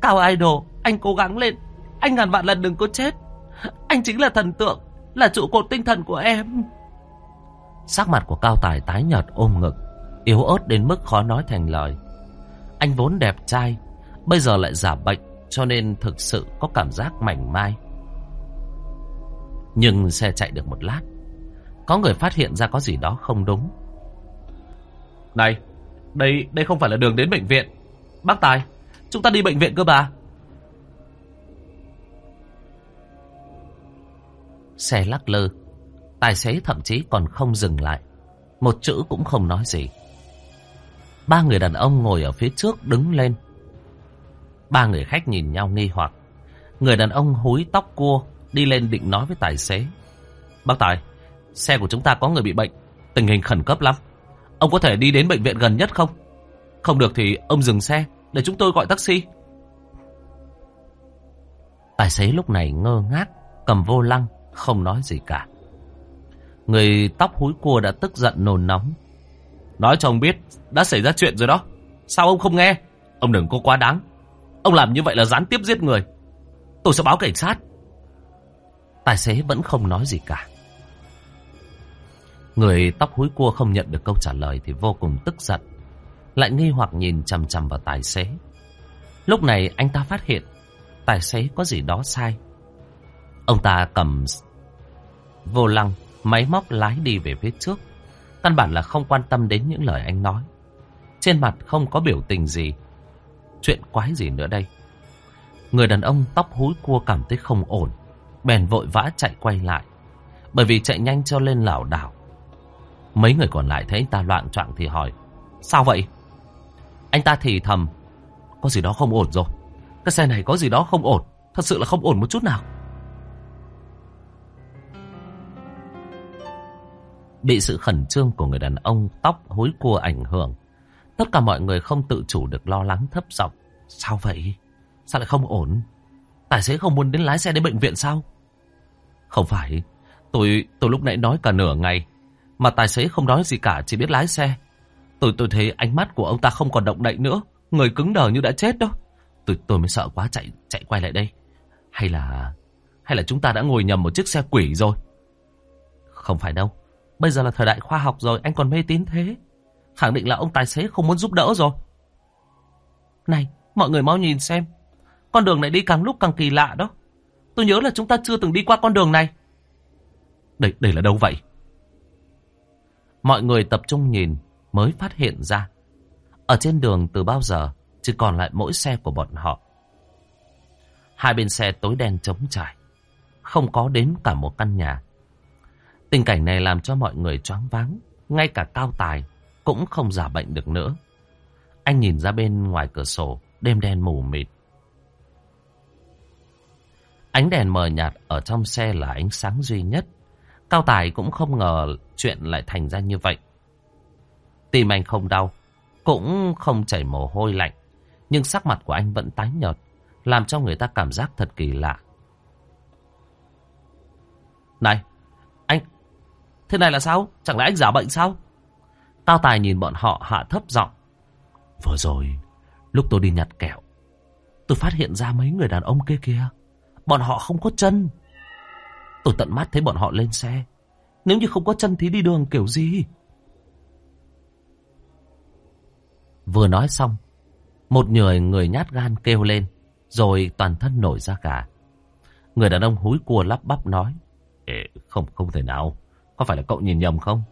Cao Idol, anh cố gắng lên. Anh ngàn vạn lần đừng có chết. Anh chính là thần tượng, là trụ cột tinh thần của em. Sắc mặt của Cao Tài tái nhợt ôm ngực, yếu ớt đến mức khó nói thành lời. Anh vốn đẹp trai, bây giờ lại giả bệnh, cho nên thực sự có cảm giác mảnh mai. Nhưng xe chạy được một lát, có người phát hiện ra có gì đó không đúng. Này, đây đây không phải là đường đến bệnh viện. Bác Tài, chúng ta đi bệnh viện cơ bà. Xe lắc lư, tài xế thậm chí còn không dừng lại. Một chữ cũng không nói gì. Ba người đàn ông ngồi ở phía trước đứng lên. Ba người khách nhìn nhau nghi hoặc. Người đàn ông húi tóc cua đi lên định nói với tài xế. Bác Tài, xe của chúng ta có người bị bệnh, tình hình khẩn cấp lắm. Ông có thể đi đến bệnh viện gần nhất không? Không được thì ông dừng xe để chúng tôi gọi taxi. Tài xế lúc này ngơ ngác, cầm vô lăng, không nói gì cả. Người tóc húi cua đã tức giận nồn nóng. Nói cho ông biết, đã xảy ra chuyện rồi đó. Sao ông không nghe? Ông đừng có quá đáng. Ông làm như vậy là gián tiếp giết người. Tôi sẽ báo cảnh sát. Tài xế vẫn không nói gì cả. Người tóc húi cua không nhận được câu trả lời thì vô cùng tức giận. Lại nghi hoặc nhìn chằm chằm vào tài xế. Lúc này anh ta phát hiện tài xế có gì đó sai. Ông ta cầm vô lăng, máy móc lái đi về phía trước. Căn bản là không quan tâm đến những lời anh nói. Trên mặt không có biểu tình gì. Chuyện quái gì nữa đây? Người đàn ông tóc húi cua cảm thấy không ổn. Bèn vội vã chạy quay lại. Bởi vì chạy nhanh cho lên lảo đảo. Mấy người còn lại thấy anh ta loạn trọng thì hỏi. Sao vậy? Anh ta thì thầm. Có gì đó không ổn rồi. Cái xe này có gì đó không ổn. Thật sự là không ổn một chút nào. Bị sự khẩn trương của người đàn ông tóc hối cua ảnh hưởng. Tất cả mọi người không tự chủ được lo lắng thấp giọng. Sao vậy? Sao lại không ổn? Tài xế không muốn đến lái xe đến bệnh viện sao? Không phải. Tôi tôi lúc nãy nói cả nửa ngày. Mà tài xế không nói gì cả, chỉ biết lái xe. Tôi tôi thấy ánh mắt của ông ta không còn động đậy nữa. Người cứng đờ như đã chết đó. Tôi, tôi mới sợ quá chạy chạy quay lại đây. Hay là... Hay là chúng ta đã ngồi nhầm một chiếc xe quỷ rồi? Không phải đâu. Bây giờ là thời đại khoa học rồi, anh còn mê tín thế. Khẳng định là ông tài xế không muốn giúp đỡ rồi. Này, mọi người mau nhìn xem. Con đường này đi càng lúc càng kỳ lạ đó. Tôi nhớ là chúng ta chưa từng đi qua con đường này. Đây, đây là đâu vậy? Mọi người tập trung nhìn mới phát hiện ra. Ở trên đường từ bao giờ chỉ còn lại mỗi xe của bọn họ. Hai bên xe tối đen trống trải. Không có đến cả một căn nhà. Tình cảnh này làm cho mọi người choáng váng. ngay cả cao tài cũng không giả bệnh được nữa. Anh nhìn ra bên ngoài cửa sổ, đêm đen mù mịt. Ánh đèn mờ nhạt ở trong xe là ánh sáng duy nhất. Cao Tài cũng không ngờ chuyện lại thành ra như vậy. Tim anh không đau, cũng không chảy mồ hôi lạnh. Nhưng sắc mặt của anh vẫn tái nhợt, làm cho người ta cảm giác thật kỳ lạ. Này, anh, thế này là sao? Chẳng lẽ anh giả bệnh sao? Cao Tài nhìn bọn họ hạ thấp giọng. Vừa rồi, lúc tôi đi nhặt kẹo, tôi phát hiện ra mấy người đàn ông kia kia. Bọn họ không có chân. Tôi tận mắt thấy bọn họ lên xe. Nếu như không có chân thì đi đường kiểu gì? Vừa nói xong, một người người nhát gan kêu lên, rồi toàn thân nổi ra cả. Người đàn ông húi cua lắp bắp nói, Ê, không, không thể nào, có phải là cậu nhìn nhầm không?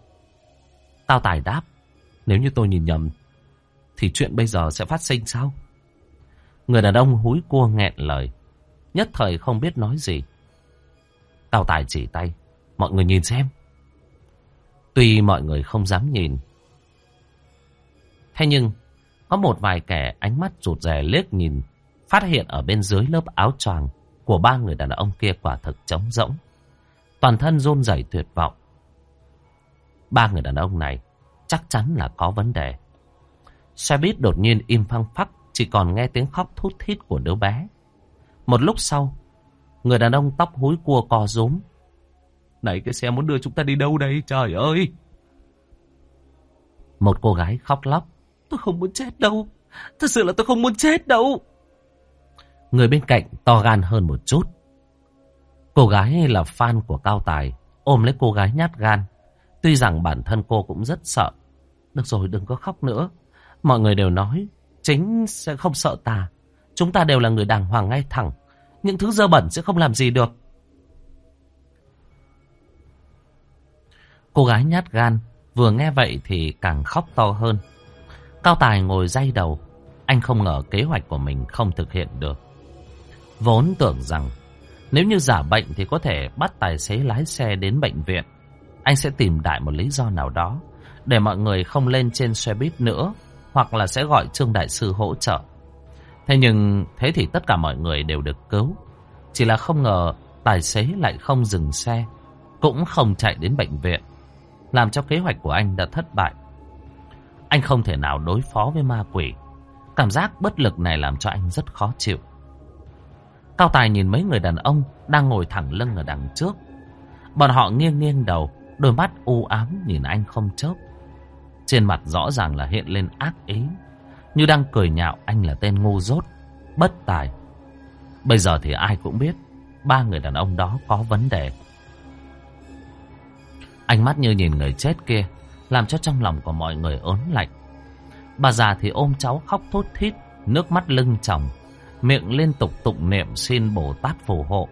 Tao tài đáp, nếu như tôi nhìn nhầm, thì chuyện bây giờ sẽ phát sinh sao? Người đàn ông húi cua nghẹn lời, nhất thời không biết nói gì. Cao Tài chỉ tay, mọi người nhìn xem. Tuy mọi người không dám nhìn, thế nhưng có một vài kẻ ánh mắt rụt rè liếc nhìn, phát hiện ở bên dưới lớp áo choàng của ba người đàn ông kia quả thực trống rỗng. Toàn thân run rẩy tuyệt vọng. Ba người đàn ông này chắc chắn là có vấn đề. Xe buýt đột nhiên im phăng phắc, chỉ còn nghe tiếng khóc thút thít của đứa bé. Một lúc sau, người đàn ông tóc húi cua co rúm. Này cái xe muốn đưa chúng ta đi đâu đây, trời ơi! Một cô gái khóc lóc. Tôi không muốn chết đâu, thật sự là tôi không muốn chết đâu. Người bên cạnh to gan hơn một chút. Cô gái là fan của Cao Tài, ôm lấy cô gái nhát gan. Tuy rằng bản thân cô cũng rất sợ. Được rồi, đừng có khóc nữa. Mọi người đều nói, chính sẽ không sợ ta. Chúng ta đều là người đàng hoàng ngay thẳng. Những thứ dơ bẩn sẽ không làm gì được. Cô gái nhát gan, vừa nghe vậy thì càng khóc to hơn. Cao Tài ngồi day đầu. Anh không ngờ kế hoạch của mình không thực hiện được. Vốn tưởng rằng nếu như giả bệnh thì có thể bắt tài xế lái xe đến bệnh viện. Anh sẽ tìm đại một lý do nào đó để mọi người không lên trên xe buýt nữa hoặc là sẽ gọi Trương Đại Sư hỗ trợ. Thế nhưng thế thì tất cả mọi người đều được cứu. Chỉ là không ngờ tài xế lại không dừng xe, cũng không chạy đến bệnh viện, làm cho kế hoạch của anh đã thất bại. Anh không thể nào đối phó với ma quỷ. Cảm giác bất lực này làm cho anh rất khó chịu. Cao Tài nhìn mấy người đàn ông đang ngồi thẳng lưng ở đằng trước. Bọn họ nghiêng nghiêng đầu, đôi mắt u ám nhìn anh không chớp. Trên mặt rõ ràng là hiện lên ác ý, như đang cười nhạo anh là tên ngu dốt, bất tài. Bây giờ thì ai cũng biết, ba người đàn ông đó có vấn đề. Ánh mắt như nhìn người chết kia, làm cho trong lòng của mọi người ớn lạnh. Bà già thì ôm cháu khóc thốt thít, nước mắt lưng tròng, miệng liên tục tụng niệm xin Bồ Tát phù hộ.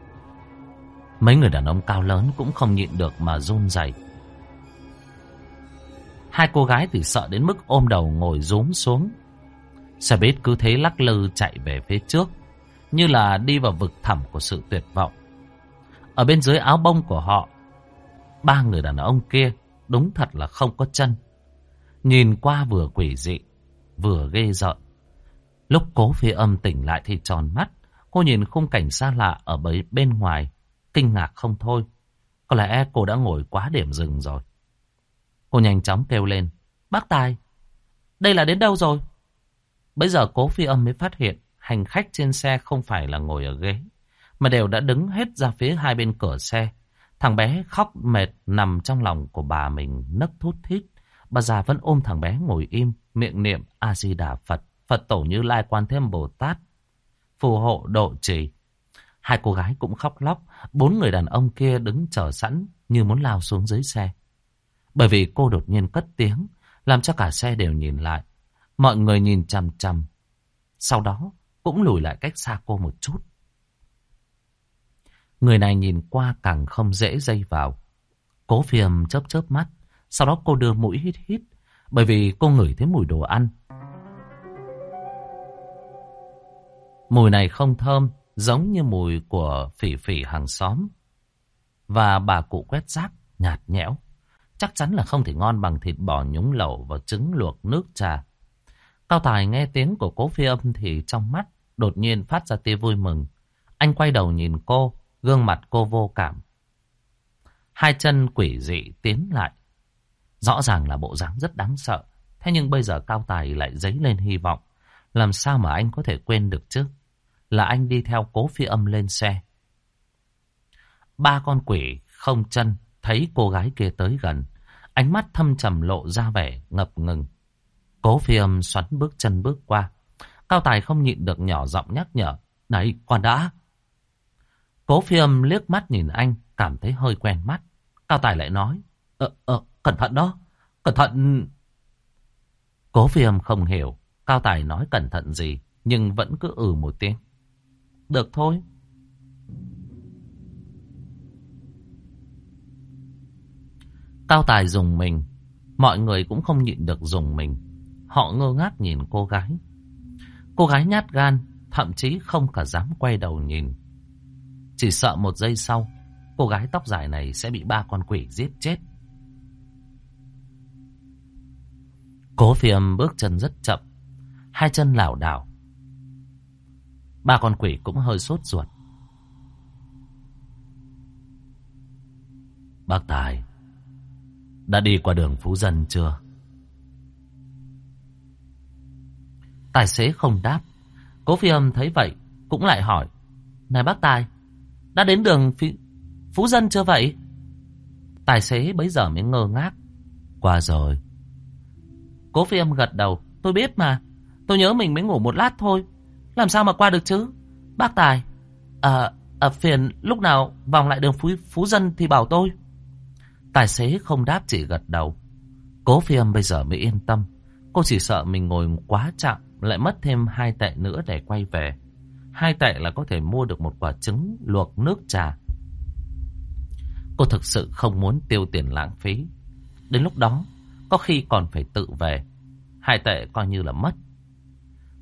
Mấy người đàn ông cao lớn cũng không nhịn được mà run rẩy. Hai cô gái thì sợ đến mức ôm đầu ngồi rúm xuống. Xe buýt cứ thế lắc lư chạy về phía trước, như là đi vào vực thẳm của sự tuyệt vọng. Ở bên dưới áo bông của họ, ba người đàn ông kia đúng thật là không có chân. Nhìn qua vừa quỷ dị, vừa ghê rợn. Lúc cố phi âm tỉnh lại thì tròn mắt, cô nhìn khung cảnh xa lạ ở bên ngoài, kinh ngạc không thôi. Có lẽ cô đã ngồi quá điểm dừng rồi. Cô nhanh chóng kêu lên. Bác Tài, đây là đến đâu rồi? Bây giờ cố phi âm mới phát hiện hành khách trên xe không phải là ngồi ở ghế, mà đều đã đứng hết ra phía hai bên cửa xe. Thằng bé khóc mệt nằm trong lòng của bà mình nấc thút thít. Bà già vẫn ôm thằng bé ngồi im, miệng niệm A-di-đà Phật, Phật tổ như lai quan thêm Bồ Tát, phù hộ độ trì. Hai cô gái cũng khóc lóc, bốn người đàn ông kia đứng chờ sẵn như muốn lao xuống dưới xe. Bởi vì cô đột nhiên cất tiếng, làm cho cả xe đều nhìn lại. Mọi người nhìn chằm chằm. Sau đó cũng lùi lại cách xa cô một chút. Người này nhìn qua càng không dễ dây vào. Cố phiềm chớp chớp mắt. Sau đó cô đưa mũi hít hít. Bởi vì cô ngửi thấy mùi đồ ăn. Mùi này không thơm. Giống như mùi của phỉ phỉ hàng xóm. Và bà cụ quét rác nhạt nhẽo. chắc chắn là không thể ngon bằng thịt bò nhúng lẩu và trứng luộc nước trà. Cao Tài nghe tiếng của cố phi âm thì trong mắt đột nhiên phát ra tia vui mừng. Anh quay đầu nhìn cô, gương mặt cô vô cảm. Hai chân quỷ dị tiến lại. Rõ ràng là bộ dáng rất đáng sợ. Thế nhưng bây giờ Cao Tài lại dấy lên hy vọng. Làm sao mà anh có thể quên được chứ? Là anh đi theo cố phi âm lên xe. Ba con quỷ không chân thấy cô gái kia tới gần. Ánh mắt thâm trầm lộ ra vẻ ngập ngừng. Cố phi âm xoắn bước chân bước qua. Cao Tài không nhịn được nhỏ giọng nhắc nhở. Này, còn đã. Cố phi âm liếc mắt nhìn anh, cảm thấy hơi quen mắt. Cao Tài lại nói. Ờ, ờ, cẩn thận đó. Cẩn thận... Cố phi âm không hiểu. Cao Tài nói cẩn thận gì, nhưng vẫn cứ ừ một tiếng. Được thôi. Cao Tài dùng mình. Mọi người cũng không nhịn được dùng mình. Họ ngơ ngác nhìn cô gái. Cô gái nhát gan, thậm chí không cả dám quay đầu nhìn. Chỉ sợ một giây sau, cô gái tóc dài này sẽ bị ba con quỷ giết chết. Cố phiêm bước chân rất chậm, hai chân lảo đảo. Ba con quỷ cũng hơi sốt ruột. Bác Tài, đã đi qua đường Phú Dân chưa? Tài xế không đáp. Cố phi âm thấy vậy, cũng lại hỏi. Này bác Tài, đã đến đường phi... Phú Dân chưa vậy? Tài xế bấy giờ mới ngơ ngác. Qua rồi. Cố phi âm gật đầu. Tôi biết mà. Tôi nhớ mình mới ngủ một lát thôi. Làm sao mà qua được chứ? Bác Tài. À, à phiền lúc nào vòng lại đường Phú, Phú Dân thì bảo tôi. Tài xế không đáp chỉ gật đầu. Cố phi âm bây giờ mới yên tâm. Cô chỉ sợ mình ngồi quá chậm lại mất thêm hai tệ nữa để quay về. Hai tệ là có thể mua được một quả trứng luộc nước trà. Cô thực sự không muốn tiêu tiền lãng phí. Đến lúc đó, có khi còn phải tự về. Hai tệ coi như là mất.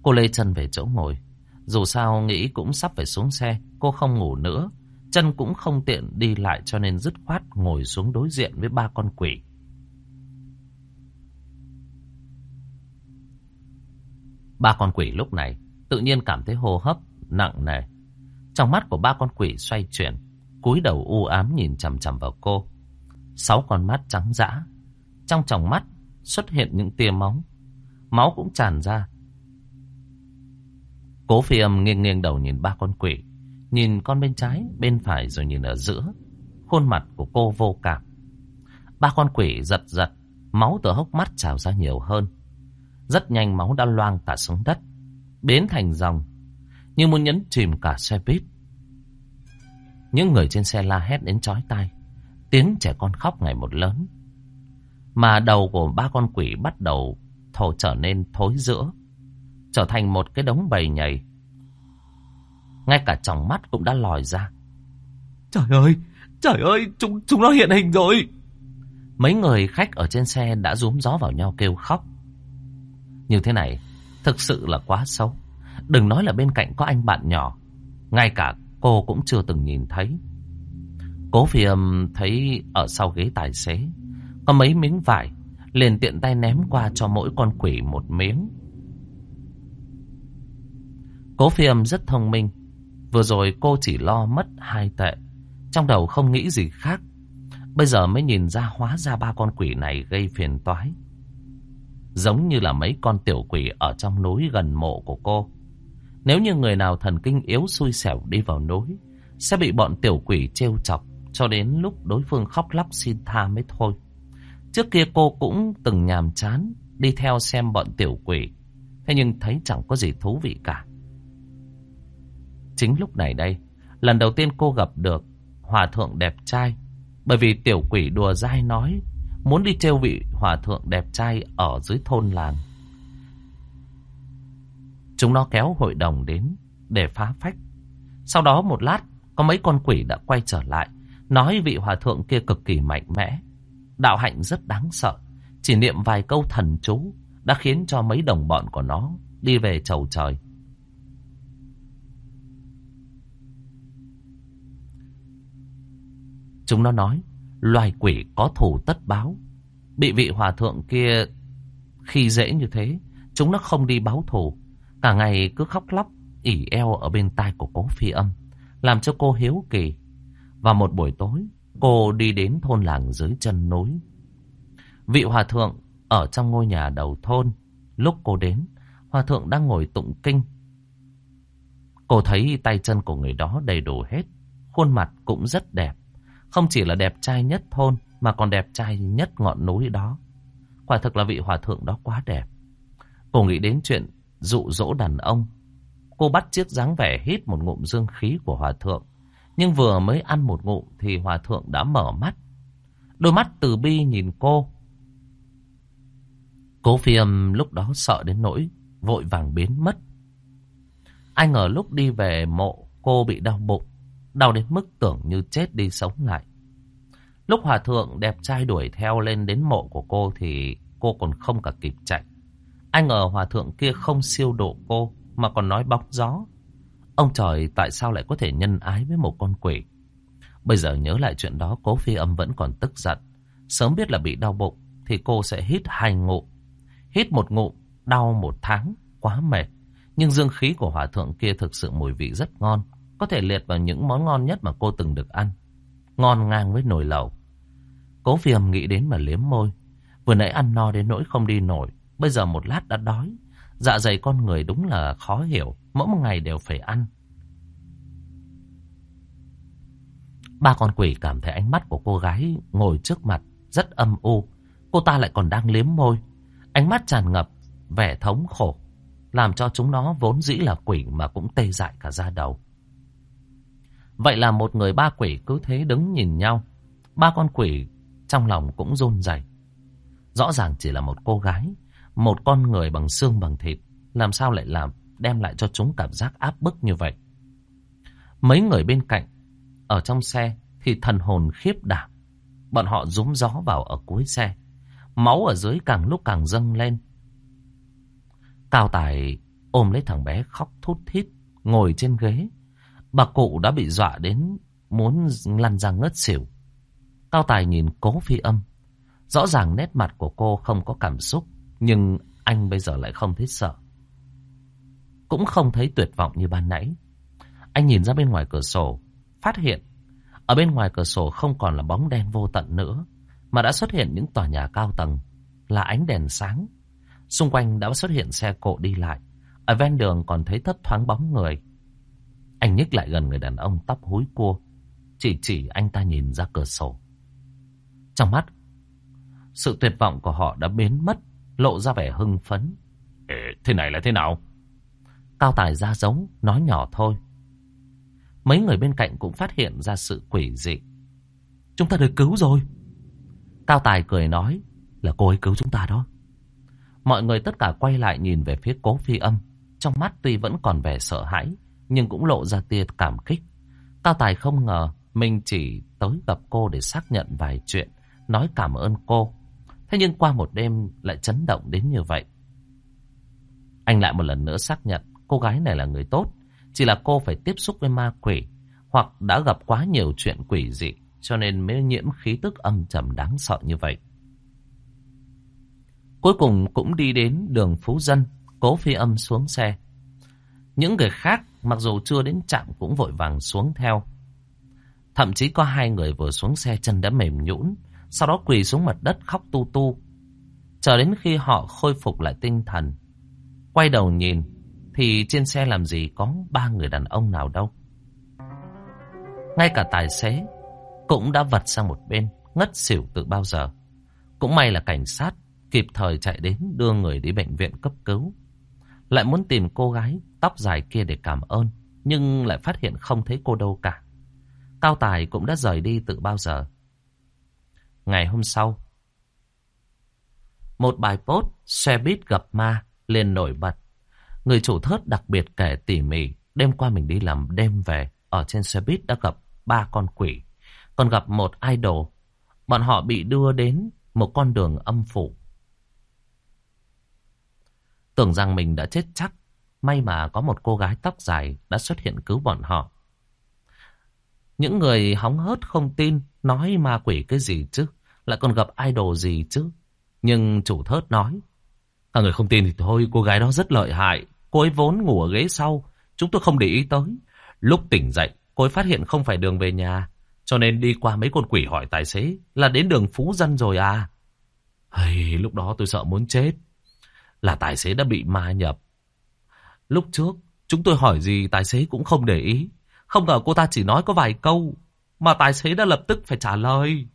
Cô lê chân về chỗ ngồi. Dù sao nghĩ cũng sắp phải xuống xe, cô không ngủ nữa. Chân cũng không tiện đi lại cho nên dứt khoát ngồi xuống đối diện với ba con quỷ. Ba con quỷ lúc này tự nhiên cảm thấy hô hấp nặng nề. Trong mắt của ba con quỷ xoay chuyển, cúi đầu u ám nhìn chằm chằm vào cô. Sáu con mắt trắng dã, trong tròng mắt xuất hiện những tia máu. Máu cũng tràn ra. Cố phi âm nghiêng nghiêng đầu nhìn ba con quỷ, nhìn con bên trái, bên phải rồi nhìn ở giữa. Khuôn mặt của cô vô cảm. Ba con quỷ giật giật, máu từ hốc mắt trào ra nhiều hơn. Rất nhanh máu đã loang cả xuống đất, biến thành dòng, như muốn nhấn chìm cả xe buýt. Những người trên xe la hét đến chói tai, tiếng trẻ con khóc ngày một lớn. Mà đầu của ba con quỷ bắt đầu thổ trở nên thối giữa, trở thành một cái đống bầy nhầy. Ngay cả tròng mắt cũng đã lòi ra. Trời ơi, trời ơi, chúng, chúng nó hiện hình rồi. Mấy người khách ở trên xe đã rúm gió vào nhau kêu khóc. Như thế này, thực sự là quá xấu. Đừng nói là bên cạnh có anh bạn nhỏ. Ngay cả cô cũng chưa từng nhìn thấy. Cố phi âm thấy ở sau ghế tài xế có mấy miếng vải, liền tiện tay ném qua cho mỗi con quỷ một miếng. Cố phi âm rất thông minh. Vừa rồi cô chỉ lo mất hai tệ. Trong đầu không nghĩ gì khác. Bây giờ mới nhìn ra hóa ra ba con quỷ này gây phiền toái. Giống như là mấy con tiểu quỷ ở trong núi gần mộ của cô. Nếu như người nào thần kinh yếu xui xẻo đi vào núi, sẽ bị bọn tiểu quỷ trêu chọc cho đến lúc đối phương khóc lóc xin tha mới thôi. Trước kia cô cũng từng nhàm chán đi theo xem bọn tiểu quỷ, thế nhưng thấy chẳng có gì thú vị cả. Chính lúc này đây, lần đầu tiên cô gặp được hòa thượng đẹp trai, bởi vì tiểu quỷ đùa dai nói muốn đi trêu vị hòa thượng đẹp trai ở dưới thôn làng. Chúng nó kéo hội đồng đến để phá phách. Sau đó một lát, có mấy con quỷ đã quay trở lại, nói vị hòa thượng kia cực kỳ mạnh mẽ. Đạo hạnh rất đáng sợ, chỉ niệm vài câu thần chú đã khiến cho mấy đồng bọn của nó đi về chầu trời. Chúng nó nói, loài quỷ có thù tất báo, Bị vị hòa thượng kia khi dễ như thế, chúng nó không đi báo thù. Cả ngày cứ khóc lóc, ỉ eo ở bên tai của cố phi âm, làm cho cô hiếu kỳ. Và một buổi tối, cô đi đến thôn làng dưới chân núi. Vị hòa thượng ở trong ngôi nhà đầu thôn, lúc cô đến, hòa thượng đang ngồi tụng kinh. Cô thấy tay chân của người đó đầy đủ hết, khuôn mặt cũng rất đẹp. Không chỉ là đẹp trai nhất thôn, mà còn đẹp trai nhất ngọn núi đó. Quả thực là vị hòa thượng đó quá đẹp. Cô nghĩ đến chuyện dụ dỗ đàn ông. Cô bắt chiếc dáng vẻ hít một ngụm dương khí của hòa thượng. Nhưng vừa mới ăn một ngụm thì hòa thượng đã mở mắt. Đôi mắt từ bi nhìn cô. Cố phi âm lúc đó sợ đến nỗi vội vàng biến mất. Ai ngờ lúc đi về mộ cô bị đau bụng. Đau đến mức tưởng như chết đi sống lại. Lúc hòa thượng đẹp trai đuổi theo lên đến mộ của cô thì cô còn không cả kịp chạy. Ai ngờ hòa thượng kia không siêu độ cô mà còn nói bóng gió. Ông trời tại sao lại có thể nhân ái với một con quỷ? Bây giờ nhớ lại chuyện đó cố phi âm vẫn còn tức giận. Sớm biết là bị đau bụng thì cô sẽ hít hai ngụm. Hít một ngụm, đau một tháng, quá mệt. Nhưng dương khí của hòa thượng kia thực sự mùi vị rất ngon. Có thể liệt vào những món ngon nhất mà cô từng được ăn. Ngon ngang với nồi lẩu. Cố phiềm nghĩ đến mà liếm môi. Vừa nãy ăn no đến nỗi không đi nổi. Bây giờ một lát đã đói. Dạ dày con người đúng là khó hiểu. Mỗi một ngày đều phải ăn. Ba con quỷ cảm thấy ánh mắt của cô gái ngồi trước mặt rất âm u. Cô ta lại còn đang liếm môi. Ánh mắt tràn ngập, vẻ thống khổ. Làm cho chúng nó vốn dĩ là quỷ mà cũng tê dại cả da đầu. Vậy là một người ba quỷ cứ thế đứng nhìn nhau. Ba con quỷ trong lòng cũng run rẩy. Rõ ràng chỉ là một cô gái, một con người bằng xương bằng thịt, làm sao lại làm đem lại cho chúng cảm giác áp bức như vậy. Mấy người bên cạnh, ở trong xe thì thần hồn khiếp đảm. Bọn họ rúm gió vào ở cuối xe. Máu ở dưới càng lúc càng dâng lên. Cao Tài ôm lấy thằng bé khóc thút thít, ngồi trên ghế. Bà cụ đã bị dọa đến muốn lăn ra ngất xỉu. Cao Tài nhìn cố phi âm. Rõ ràng nét mặt của cô không có cảm xúc, nhưng anh bây giờ lại không thấy sợ. Cũng không thấy tuyệt vọng như ban nãy. Anh nhìn ra bên ngoài cửa sổ, phát hiện ở bên ngoài cửa sổ không còn là bóng đen vô tận nữa, mà đã xuất hiện những tòa nhà cao tầng, là ánh đèn sáng. Xung quanh đã xuất hiện xe cộ đi lại, ở ven đường còn thấy thấp thoáng bóng người. Anh nhích lại gần người đàn ông tóc húi cua, chỉ chỉ anh ta nhìn ra cửa sổ. Trong mắt, sự tuyệt vọng của họ đã biến mất, lộ ra vẻ hưng phấn. Ê, thế này là thế nào? Cao Tài ra giống, nói nhỏ thôi. Mấy người bên cạnh cũng phát hiện ra sự quỷ dị. Chúng ta được cứu rồi. Cao Tài cười nói là cô ấy cứu chúng ta đó. Mọi người tất cả quay lại nhìn về phía cố phi âm. Trong mắt tuy vẫn còn vẻ sợ hãi, nhưng cũng lộ ra tia cảm kích. Cao Tài không ngờ mình chỉ tới gặp cô để xác nhận vài chuyện nói cảm ơn cô. Thế nhưng qua một đêm lại chấn động đến như vậy. Anh lại một lần nữa xác nhận cô gái này là người tốt. Chỉ là cô phải tiếp xúc với ma quỷ hoặc đã gặp quá nhiều chuyện quỷ dị cho nên mới nhiễm khí tức âm trầm đáng sợ như vậy. Cuối cùng cũng đi đến đường Phú Dân, cố phi âm xuống xe. Những người khác mặc dù chưa đến trạm cũng vội vàng xuống theo. Thậm chí có hai người vừa xuống xe chân đã mềm nhũn sau đó quỳ xuống mặt đất khóc tu tu. Chờ đến khi họ khôi phục lại tinh thần. Quay đầu nhìn, thì trên xe làm gì có ba người đàn ông nào đâu. Ngay cả tài xế cũng đã vật sang một bên, ngất xỉu từ bao giờ. Cũng may là cảnh sát kịp thời chạy đến đưa người đi bệnh viện cấp cứu. Lại muốn tìm cô gái tóc dài kia để cảm ơn, nhưng lại phát hiện không thấy cô đâu cả. Cao Tài cũng đã rời đi từ bao giờ. Ngày hôm sau, một bài post xe buýt gặp ma liền nổi bật. Người chủ thớt đặc biệt kể tỉ mỉ, đêm qua mình đi làm đêm về, ở trên xe buýt đã gặp ba con quỷ, còn gặp một idol. Bọn họ bị đưa đến một con đường âm phủ. Tưởng rằng mình đã chết chắc, may mà có một cô gái tóc dài đã xuất hiện cứu bọn họ. Những người hóng hớt không tin, nói ma quỷ cái gì chứ, lại còn gặp idol gì chứ. Nhưng chủ thớt nói. Các người không tin thì thôi, cô gái đó rất lợi hại. Cô ấy vốn ngủ ở ghế sau, chúng tôi không để ý tới. Lúc tỉnh dậy, cô ấy phát hiện không phải đường về nhà, cho nên đi qua mấy con quỷ hỏi tài xế là đến đường Phú Dân rồi à. Hey, lúc đó tôi sợ muốn chết. Là tài xế đã bị ma nhập. Lúc trước, chúng tôi hỏi gì tài xế cũng không để ý. Không ngờ cô ta chỉ nói có vài câu, mà tài xế đã lập tức phải trả lời.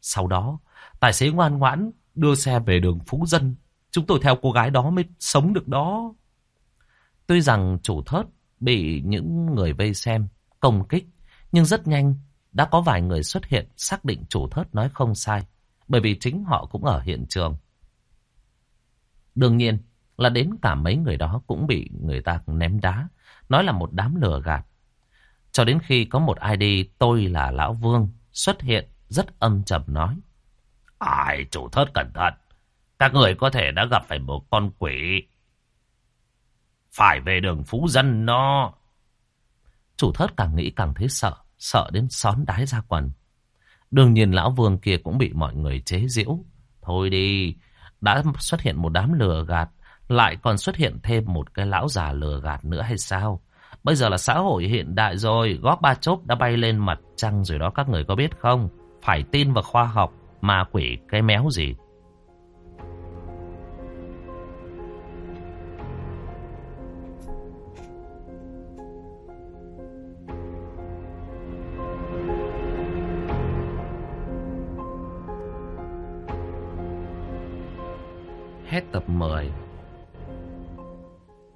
Sau đó, tài xế ngoan ngoãn đưa xe về đường Phú Dân. Chúng tôi theo cô gái đó mới sống được đó. Tuy rằng chủ thớt bị những người vây xem, công kích, nhưng rất nhanh đã có vài người xuất hiện xác định chủ thớt nói không sai, bởi vì chính họ cũng ở hiện trường. Đương nhiên là đến cả mấy người đó cũng bị người ta ném đá, nói là một đám lừa gạt. Cho đến khi có một ID tôi là Lão Vương xuất hiện rất âm trầm nói. Ai chủ thớt cẩn thận, các người có thể đã gặp phải một con quỷ. Phải về đường Phú Dân nó. Chủ thớt càng nghĩ càng thấy sợ, sợ đến xón đái ra quần. Đương nhiên lão vương kia cũng bị mọi người chế giễu. Thôi đi, đã xuất hiện một đám lừa gạt, lại còn xuất hiện thêm một cái lão già lừa gạt nữa hay sao? Bây giờ là xã hội hiện đại rồi, góp ba chốt đã bay lên mặt trăng rồi đó các người có biết không? Phải tin vào khoa học, mà quỷ cái méo gì. Hết tập 10